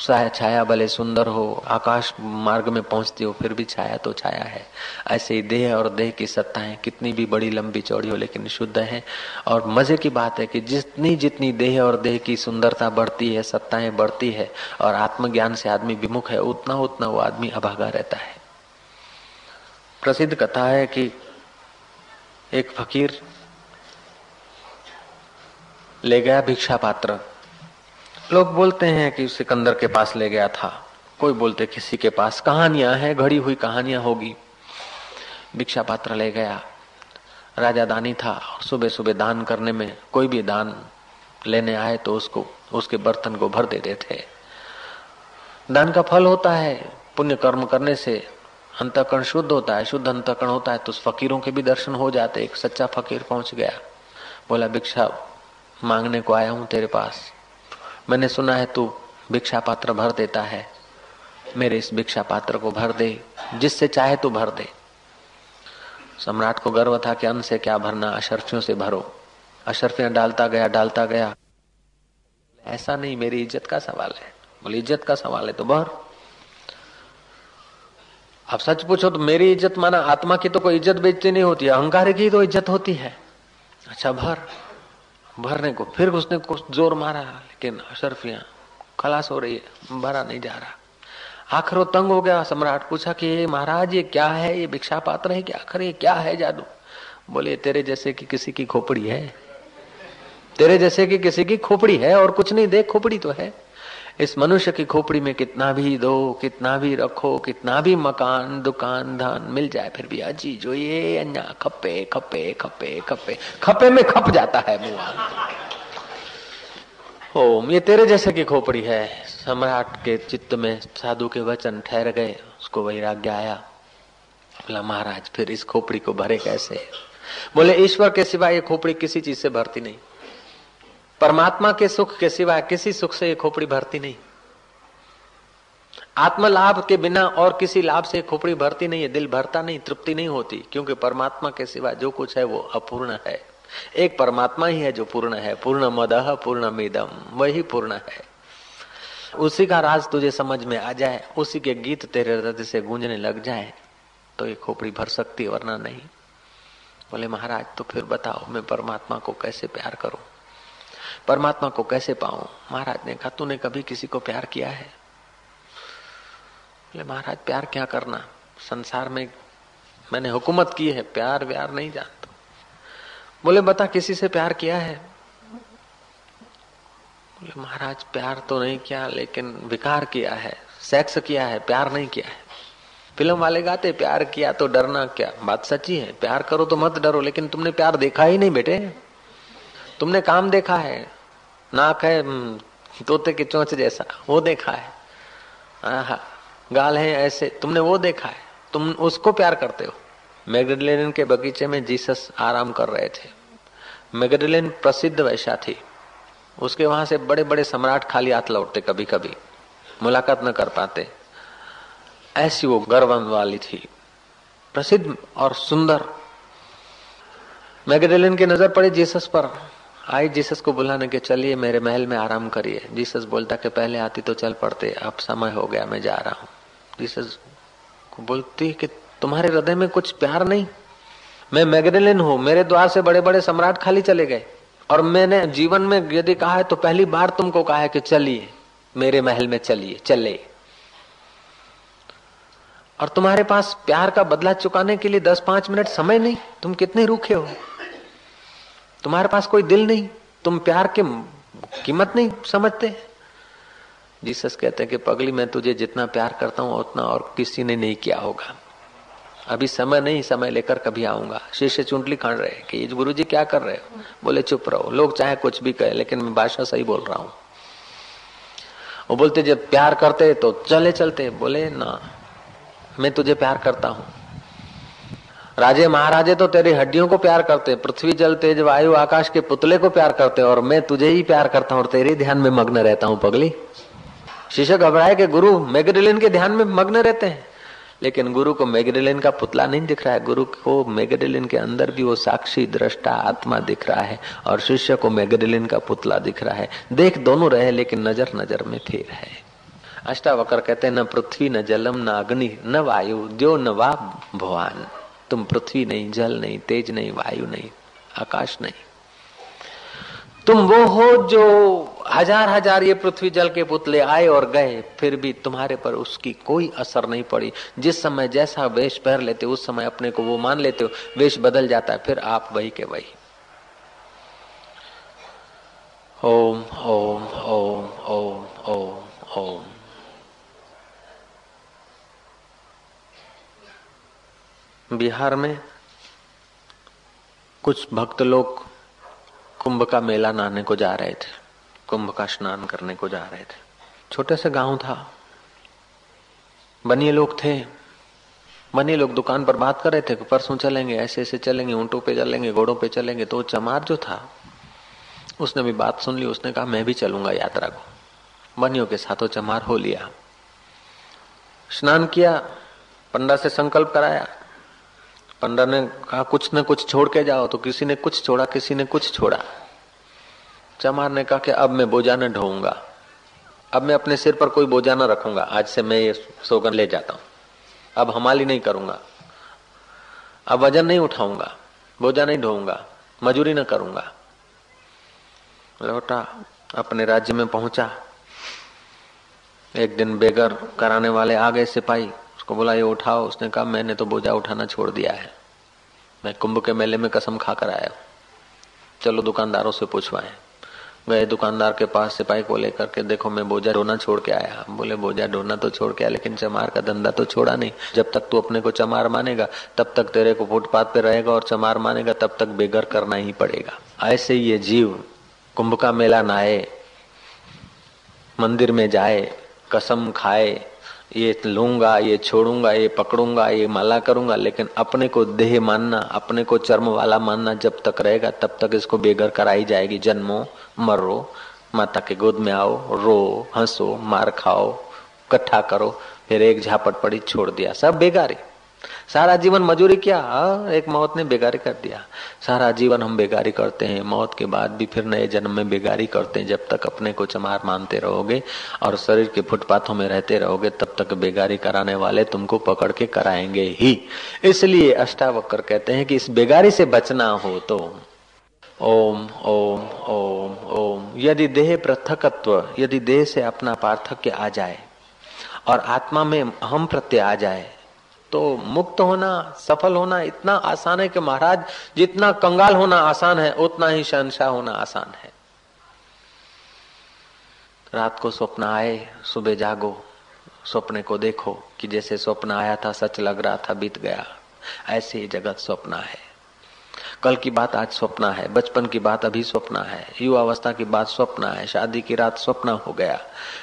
छाया भले सुंदर हो, आकाश मार्ग में पहुँचती हो, फिर भी छाया तो छाया है। ऐसे ही देह और देह की सत्ताएँ, कितनी भी बड़ी, लंबी, चौड़ी हो, लेकिन शुद्ध है। और मज़े की बात है कि जितनी जितनी देह और देह की सुंदरता बढ़ती है, सत्ताएँ बढ़ती है, और आत्मज्ञान से आदमी विमुख है, उतना उतना वो आदमी अभागा रहता है। प्रसिद्ध कथा है कि एक फकीर ले गया भिक्षा पात्र लोग बोलते हैं कि सिकंदर के पास ले गया था। कोई बोलते, किसी के पास कहानियाँ हैं, घड़ी हुई कहानियाँ होगी। भिक्षा पात्र ले गया। राजा दानी था। सुबह सुबह दान करने में कोई भी दान लेने आए तो उसको, उसके बर्तन को भर देते। थे दान का फल होता है, पुण्य कर्म करने से अंतकरण शुद्ध होता है। शुद्ध अंतकरण होता है तो उस फकीरों के भी दर्शन हो जाते। एक सच्चा फकीर पहुँच गया। बोला, भिक्षा मांगने को आया हूँ तेरे पास। मैंने सुना है तू भिक्षा पात्र भर देता है। मेरे इस भिक्षा पात्र को भर दे, जिससे चाहे तो भर दे। सम्राट को गर्व था कि अन्न से क्या भरना, अशर्फियों से भरो। अशर्फियाँ डालता गया डालता गया। ऐसा नहीं, मेरी इज़्ज़त का सवाल है। बोले, इज़्ज़त का सवाल है तो भर। अब सच पूछो तो मेरी इज़्ज़त माना आत्मा की तो कोई इज़्ज़त बेचती नहीं होती, अहंकार की तो इज़्ज़त होती है। अच्छा भर। भरने को। फिर उसने कुछ ज़ोर मारा, लेकिन अशरफिया खलास हो रही है, भरा नहीं जा रहा। आखिर वो तंग हो गया। सम्राट पूछा कि ये महाराज, ये क्या है? ये भिक्षा पात्र है कि आखिर ये क्या है जादू? बोले, तेरे जैसे कि किसी की खोपड़ी है। तेरे जैसे कि किसी की खोपड़ी है और कुछ नहीं देख, खोपड़ी तो है। इस मनुष्य की खोपड़ी में कितना भी दो, कितना भी रखो, कितना भी मकान, दुकान, धान मिल जाए, फिर भी अजी जो ये अन्या खपे खपे खपे खपे खपे में खप जाता है मुआ ओम, ये तेरे जैसे की खोपड़ी है। सम्राट के चित्त में साधु के वचन ठहर गए, उसको वैराग्य आया। बोला, महाराज, फिर इस खोपड़ी को भरे कैसे? बोले, ईश्वर के सिवा ये खोपड़ी किसी चीज़ से भरती नहीं। परमात्मा के सुख के सिवा किसी सुख से ये खोपड़ी भरती नहीं। आत्मलाभ के बिना और किसी लाभ से खोपड़ी भरती नहीं है दिल भरता नहीं, तृप्ति नहीं होती, क्योंकि परमात्मा के सिवा जो कुछ है वो अपूर्ण है। एक परमात्मा ही है जो पूर्ण है पूर्ण मदह पूर्ण मेदम वही पूर्ण है। उसी का राज तुझे समझ में आ जाए, उसी के गीत तेरे हृदय से गूंजने लग जाए तो ये खोपड़ी भर सकती वरना नहीं। बोले, महाराज तो फिर बताओ, मैं परमात्मा को कैसे प्यार करूँ? परमात्मा को कैसे पाऊँ? महाराज ने कहा, तूने कभी किसी को प्यार किया है? बोले, महाराज, प्यार क्या करना? संसार में मैंने हुकूमत की है, प्यार व्यार नहीं जानता। बोले, बता, किसी से प्यार किया है? बोले, महाराज, प्यार तो नहीं किया, लेकिन विकार किया है, सेक्स किया है, प्यार नहीं किया है। फ़िल्म वाले गाते, प्यार किया तो डरना क्या? बात सच्ची है, प्यार करो तो मत डरो, लेकिन तुमने प्यार देखा ही नहीं बेटे। तुमने काम देखा है नाक है हम्म, तोते की चोंच जैसा वो देखा है। गाल है ऐसे तुमने वो देखा है तुम उसको प्यार करते हो। मैगडलेन के बगीचे में जीसस आराम कर रहे थे। मैगडलेन प्रसिद्ध वैशा थी उसके वहाँ से बड़े बड़े सम्राट खाली हाथ लौटते कभी कभी मुलाकात न कर पाते। ऐसी वो गर्व वाली थी प्रसिद्ध और सुंदर। मैगडलेन की नज़र पड़ी जीसस पर। आई जीसस को बुलाने के चलिए, मेरे महल में आराम करिए। जीसस बोलता कि पहले आती तो चल पड़ते, अब समय हो गया, मैं जा रहा हूँ। जीसस को बोलती कि तुम्हारे हृदय में कुछ प्यार नहीं? मैं मैगडेलिन हूँ, मेरे द्वार से बड़े बड़े सम्राट खाली चले गए। और मैंने जीवन में यदि कहा है तो पहली बार तुमको कहा है कि चलिए, मेरे महल में चलिए, चले। और तुम्हारे पास प्यार का बदला चुकाने के लिए दस पाँच मिनट समय नहीं? तुम कितने रूखे हो? तुम्हारे पास कोई दिल नहीं, तुम प्यार की कीमत नहीं समझते। जीसस कहते हैं कि पगली, मैं तुझे जितना प्यार करता हूँ, उतना और किसी ने नहीं किया होगा। अभी समय नहीं, समय लेकर कभी आऊँगा। शिष्य चुंटली खड़ रहे कि गुरु जी क्या कर रहे हो? बोले, चुप रहो। लोग चाहे कुछ भी कहे, लेकिन मैं भाषा सही बोल रहा हूँ। वो बोलते, जब प्यार करते तो चले चलते। बोले, ना, मैं तुझे प्यार करता हूँ। राजे महाराजे तो तेरी हड्डियों को प्यार करते पृथ्वी जल, तेज वायु, आकाश के पुतले को प्यार करते और मैं तुझे ही प्यार करता हूँ, और तेरे ध्यान में मग्न रहता हूँ, पगली। शिष्य घबराए के गुरु, मेगडिलिन के ध्यान में मग्न रहते हैं? लेकिन गुरु को मेगडिलिन का पुतला नहीं दिख रहा है, गुरु को मेगडिलिन के अंदर भी वो साक्षी, दृष्टा, आत्मा दिख रहा है, और शिष्य को मेगडिलिन का पुतला दिख रहा है। देख, दोनों रहे, लेकिन नज़र नज़र में फिर है। अष्टावकर कहते हैं, न पृथ्वी, न जलम, न अग्नि, न वायु, द्यो, न वा भवान। तुम पृथ्वी नहीं, जल नहीं, तेज नहीं, वायु नहीं, आकाश नहीं। तुम वो हो जो हज़ार हज़ार ये पृथ्वी जल के पुतले आए और गए, फिर भी तुम्हारे पर उसकी कोई असर नहीं पड़ी। जिस समय जैसा वेश पहन लेते, उस समय अपने को वो मान लेते हो, वेश बदल जाता है, फिर आप वही के वही। ओम ओम ओम ओम ओम ओम। बिहार में कुछ भक्त लोग कुंभ का मेला नहाने को जा रहे थे, कुंभ का स्नान करने को जा रहे थे। छोटे से गाँव था। बनिए लोग थे। बनिए लोग दुकान पर बात कर रहे थे परसों चलेंगे, ऐसे ऐसे चलेंगे, ऊंटों पे चलेंगे, घोड़ों पे चलेंगे तो चमार जो था, उसने भी बात सुन ली, उसने कहा, मैं भी चलूँगा यात्रा को। बनियों के साथों चमार हो लिया। स्नान किया, पंडा से संकल्प कराया। पंडा ने कहा, कुछ न कुछ छोड़ के जाओ। तो किसी ने कुछ छोड़ा, किसी ने कुछ छोड़ा। चमार ने कहा कि अब मैं बोझा न ढोऊँगा। अब मैं अपने सिर पर कोई बोझा न रखूँगा। आज से मैं ये सोगन ले जाता हूँ। अब हमाली नहीं करूँगा। अब वज़न नहीं उठाऊँगा। बोझा नहीं ढोऊँगा। मजूरी न करूँगा। लौटा, अपने राज्य में पहुँचा। एक दिन बेगर कराने वाले आ गए सिपाही। उसको बोला ये उठाओ। उसने कहा, मैंने तो बोझा उठाना छोड़ दिया है। मैं कुंभ के मेले में कसम खा कर आया चलो दुकानदारों से पूछवाए। गए दुकानदार के पास सिपाही को लेकर के, देखो मैं बोझा ढोना छोड़ के आया। हम बोले, बोझा ढोना तो छोड़ के आया, लेकिन चमार का धंधा तो छोड़ा नहीं। जब तक तू अपने को चमार मानेगा, तब तक तेरे को फुटपाथ पे रहेगा और चमार मानेगा, तब तक बेघर करना ही पड़ेगा। ऐसे ये जीव कुंभ का मेला नहाए, मंदिर में जाए, कसम खाए ये लूँगा, ये छोड़ूँगा, ये पकड़ूँगा, ये माला करूँगा, लेकिन अपने को देह मानना, अपने को चर्म वाला मानना जब तक रहेगा, तब तक इसको बेघर कराई जाएगी। जन्मो, मरो, माता के गोद में आओ, रो, हंसो, मार खाओ, कट्ठा करो, फिर एक झापट पड़ी छोड़ दिया। सब बेगारी सारा जीवन मजूरी किया? हाँ, एक मौत ने बेगारी कर दिया। सारा जीवन हम बेगारी करते हैं। मौत के बाद भी फिर नए जन्म में बेगारी करते हैं। जब तक अपने को चमार मानते रहोगे और शरीर के फुटपाथों में रहते रहोगे तब तक बेगारी कराने वाले तुमको पकड़ के कराएँगे ही। इसलिए अष्टावक्र कहते हैं कि इस बेगारी से बचना हो तो। ओम ओम ओम ओम। यदि देह पृथकत्व यदि देह से अपना पार्थक्य आ जाए और आत्मा में अहम प्रत्यय आ जाए तो मुक्त होना, सफल होना इतना आसान है कि महाराज, जितना कंगाल होना आसान है, उतना ही शहनशाह होना आसान है। रात को स्वप्न आए, सुबह जागो सपने को देखो कि जैसे स्वप्न आया था, सच लग रहा था, बीत गया। ऐसे ही जगत स्वप्न है। कल की बात आज स्वप्न है, बचपन की बात अभी स्वप्न है, युवावस्था की बात स्वप्न है, शादी की रात स्वप्न हो गया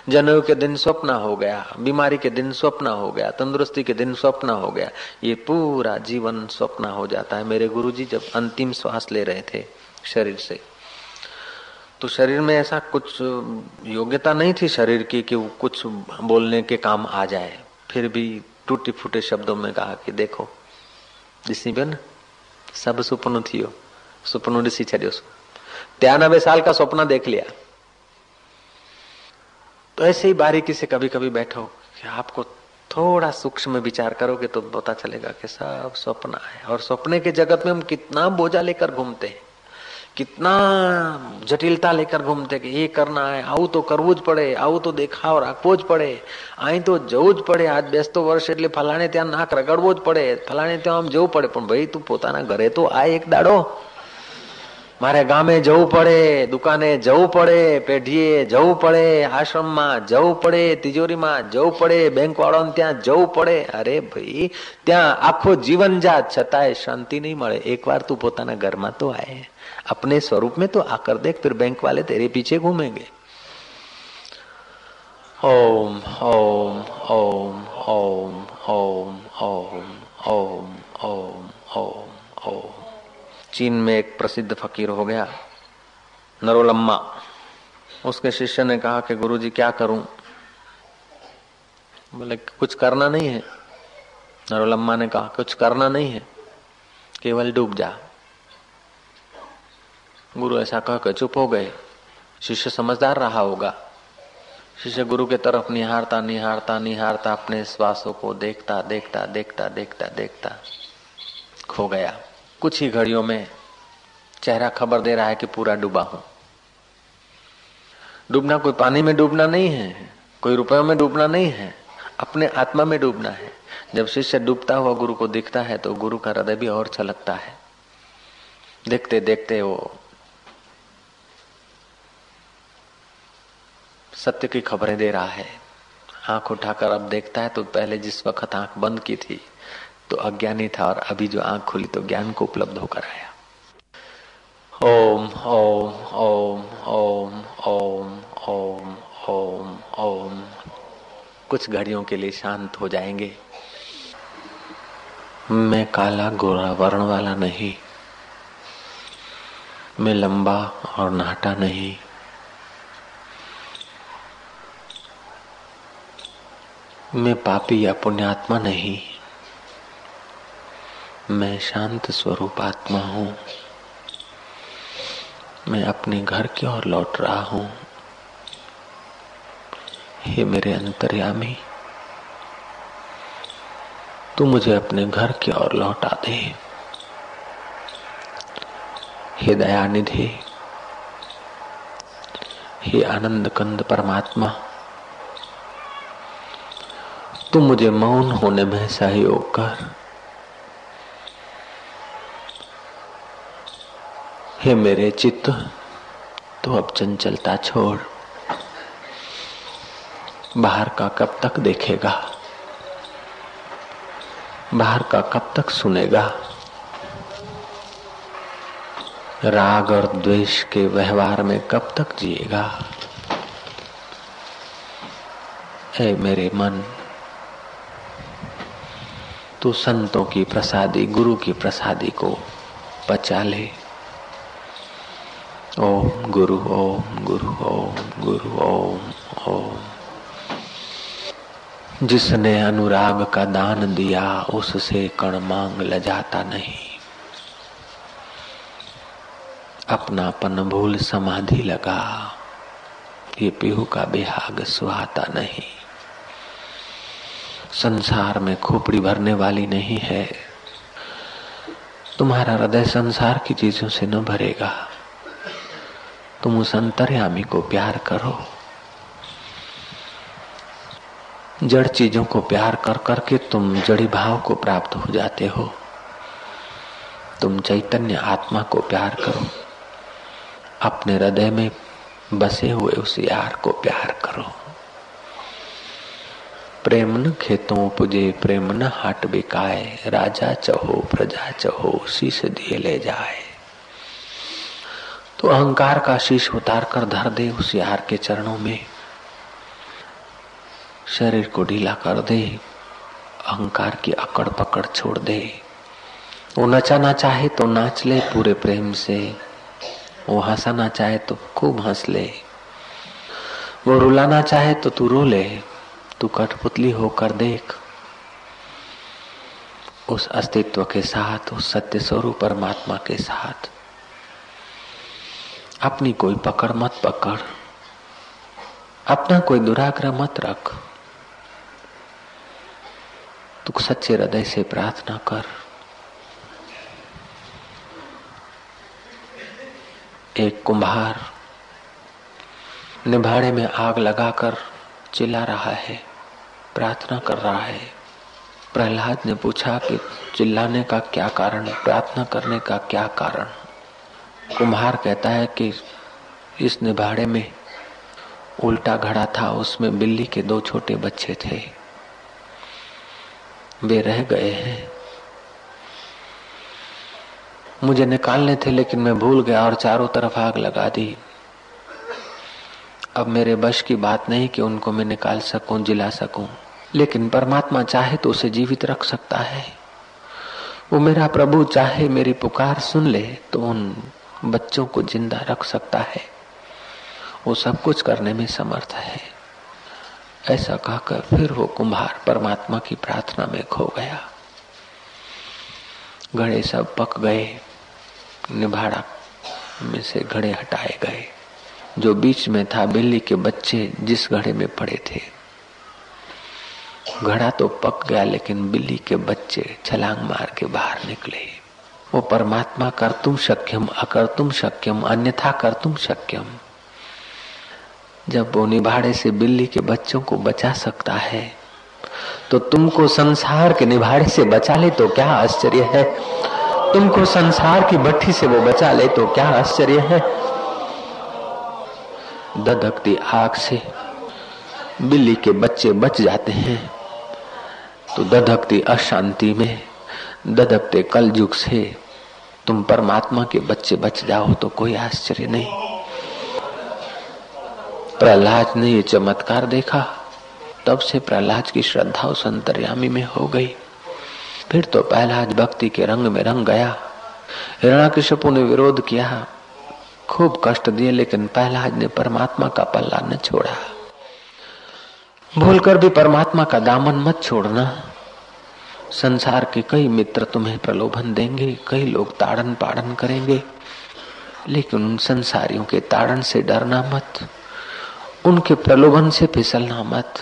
जनेऊ के दिन स्वप्न हो गया, बीमारी के दिन स्वप्न हो गया, तंदुरुस्ती के दिन स्वप्न हो गया, ये पूरा जीवन स्वप्न हो जाता है। मेरे गुरुजी जब अंतिम श्वास ले रहे थे शरीर से तो शरीर में ऐसा कुछ योग्यता नहीं थी शरीर की कि वो कुछ बोलने के काम आ जाए। फिर भी टूटे फूटे शब्दों में कहा कि देखो बेन सब सुपनो थी सुपनो ॾिसी छो तिरानबे साल का सपना देख लिया। तो ऐसे ही बारीकी से कभी कभी बैठो कि आपको थोड़ा सूक्ष्म विचार करोगे तो पता चलेगा कि सब सपना है और सपने के जगत में हम कितना बोझा लेकर घूमते हैं। कितना जटिलता लेकर घूमते कि ये करना है આવું તો કરવું જ પડે આવું તો દેખાવ રાખવો જ પડે અહીં તો જવું જ પડે આજ બેસતો વર્ષ એટલે ફલાણે ત્યાં નાક રગડવો જ પડે ફલાણે ત્યાં આમ જવું પડે પણ ભાઈ તું પોતાના ઘરે તો આ એક દાડો મારે ગામે જવું પડે દુકાને જવું પડે પેઢીએ જવું પડે આશ્રમમાં જવું પડે તિજોરીમાં જવું પડે બેંક વાળાને ત્યાં જવું પડે અરે ભાઈ ત્યાં આખો જીવન જાત છતાંય શાંતિ નહીં મળે એકવાર તું પોતાના ઘરમાં તો આય अपने स्वरूप में तो आकर देख, फिर बैंक वाले तेरे पीछे घूमेंगे। ओम ओम ओम ओम ओम ओम ओम ओम ओम ओम। चीन में एक प्रसिद्ध फकीर हो गया, नरोलम्मा। उसके शिष्य ने कहा कि गुरुजी, क्या करूँ? बोले, कुछ करना नहीं है। नरोलम्मा ने कहा, कुछ करना नहीं है, केवल डूब जा। गुरु ऐसा कहकर चुप हो गए। शिष्य समझदार रहा होगा। शिष्य गुरु के तरफ़ निहारता निहारता निहारता अपने श्वासों को देखता देखता देखता देखता देखता खो गया। कुछ ही घड़ियों में चेहरा खबर दे रहा है कि पूरा डूबा हूँ। डूबना कोई पानी में डूबना नहीं है, कोई रुपयों में डूबना नहीं है, अपने आत्मा में डूबना है। जब शिष्य डूबता हुआ गुरु को दिखता है तो गुरु का हृदय भी और छलकता है। देखते देखते वो सत्य की खबरें दे रहा है। आँख उठाकर अब देखता है तो पहले जिस वक्त आँख बंद की थी तो अज्ञानी था और अभी जो आँख खुली तो ज्ञान को उपलब्ध होकर आया। ओम ओम ओम ओम ओम ओम ओम ओम। कुछ घड़ियों के लिए शांत हो जाएँगे। मैं काला गोरा वर्ण वाला नहीं। मैं लंबा और नाटा नहीं। मैं पापी या पुण्यात्मा नहीं। मैं शांत स्वरूप आत्मा हूँ। मैं अपने घर की ओर लौट रहा हूँ। हे मेरे अंतर्यामी, तू मुझे अपने घर की ओर लौटा दे। हे दयानिधि, हे आनंद कंद परमात्मा तू मुझे मौन होने में सहयोग कर। हे मेरे चित्त तो अब चंचलता छोड़। बाहर का कब तक देखेगा? बाहर का कब तक सुनेगा? राग और द्वेष के व्यवहार में कब तक जिएगा? है मेरे मन तू संतों की प्रसादी, गुरु की प्रसादी को पचा ले। ओम गुरु ओम गुरु ओम गुरु, ओम ओम। जिसने अनुराग का दान दिया, उससे कण मांग लजाता नहीं। अपनापन भूल समाधि लगा, ये पीहू का बेहाग सुहाता नहीं। संसार में खोपड़ी भरने वाली नहीं है। तुम्हारा हृदय संसार की चीज़ों से न भरेगा। तुम उस अंतर्यामी को प्यार करो। जड़ चीज़ों को प्यार कर करके तुम जड़ी भाव को प्राप्त हो जाते हो। तुम चैतन्य आत्मा को प्यार करो। अपने हृदय में बसे हुए उस यार को प्यार करो। प्रेम न खेतों पुजे, प्रेम न हाट बिकाए। राजा चहो, प्रजा चहो, शीश दिए ले जाए। तो अहंकार का शीश उतार कर धर दे उस यार के चरणों में। शरीर को ढीला कर दे, अहंकार की अकड़ पकड़ छोड़ दे। वो नचाना चाहे तो नाच ले पूरे प्रेम से। वो हंसाना चाहे तो खूब हंस ले। वो रुलाना चाहे तो तू रो ले। तू कठपुतली होकर देख। उस अस्तित्व के साथ, उस सत्य स्वरूप परमात्मा के साथ। अपनी कोई पकड़ मत पकड़। अपना कोई दुराग्रह मत रख। तू सच्चे हृदय से प्रार्थना कर। एक कुम्हार निभाड़े में आग लगाकर चिल्ला रहा है। प्रार्थना कर रहा है। प्रहलाद ने पूछा कि चिल्लाने का क्या कारण, प्रार्थना करने का क्या कारण? कुम्हार कहता है कि इस निभाड़े में उल्टा घड़ा था, उसमें बिल्ली के दो छोटे बच्चे थे। वे रह गए हैं। मुझे निकालने थे, लेकिन मैं भूल गया और चारों तरफ़ आग लगा दी। अब मेरे बश की बात नहीं कि उनको मैं निकाल सकूँ, जिला सकूँ। लेकिन परमात्मा चाहे तो उसे जीवित रख सकता है। वो मेरा प्रभु, चाहे मेरी पुकार सुन ले तो उन बच्चों को ज़िंदा रख सकता है। वो सब कुछ करने में समर्थ है। ऐसा कहकर फिर वो कुम्हार परमात्मा की प्रार्थना में खो गया। घड़े सब पक गए। निभाड़ा में से घड़े हटाए गए। जो बीच में था, बिल्ली के बच्चे जिस घड़े में पड़े थे घड़ा तो पक गया, लेकिन बिल्ली के बच्चे छलांग मार के बाहर निकले। वो परमात्मा कर तुम शक्यम, अकर तुम शक्यम, अन्यथा कर तुम शक्यम। जब वो निभाड़े से बिल्ली के बच्चों को बचा सकता है तो तुमको संसार के निभाड़े से बचा ले तो क्या आश्चर्य है? तुमको संसार की भट्टी से वो बचा ले तो क्या आश्चर्य है? दधकती आग से बिल्ली के बच्चे बच जाते हैं। तो दधकती अशांति में, दधकते कल युग से तुम परमात्मा के बच्चे बच जाओ तो कोई आश्चर्य नहीं। प्रहलाद ने ये चमत्कार देखा। तब से प्रहलाद की श्रद्धा उस अंतर्यामी में हो गई। फिर तो पहलाज भक्ति के रंग में रंग गया। हिरणाकशिपु ने विरोध किया। खूब कष्ट दिए, लेकिन पहलाज ने परमात्मा का पल्ला न छोड़ा। भूलकर भी परमात्मा का दामन मत छोड़ना। संसार के कई मित्र तुम्हें प्रलोभन देंगे, कई लोग ताड़न पाड़न करेंगे, लेकिन उन संसारियों के ताड़न से डरना मत, उनके प्रलोभन से फिसलना मत।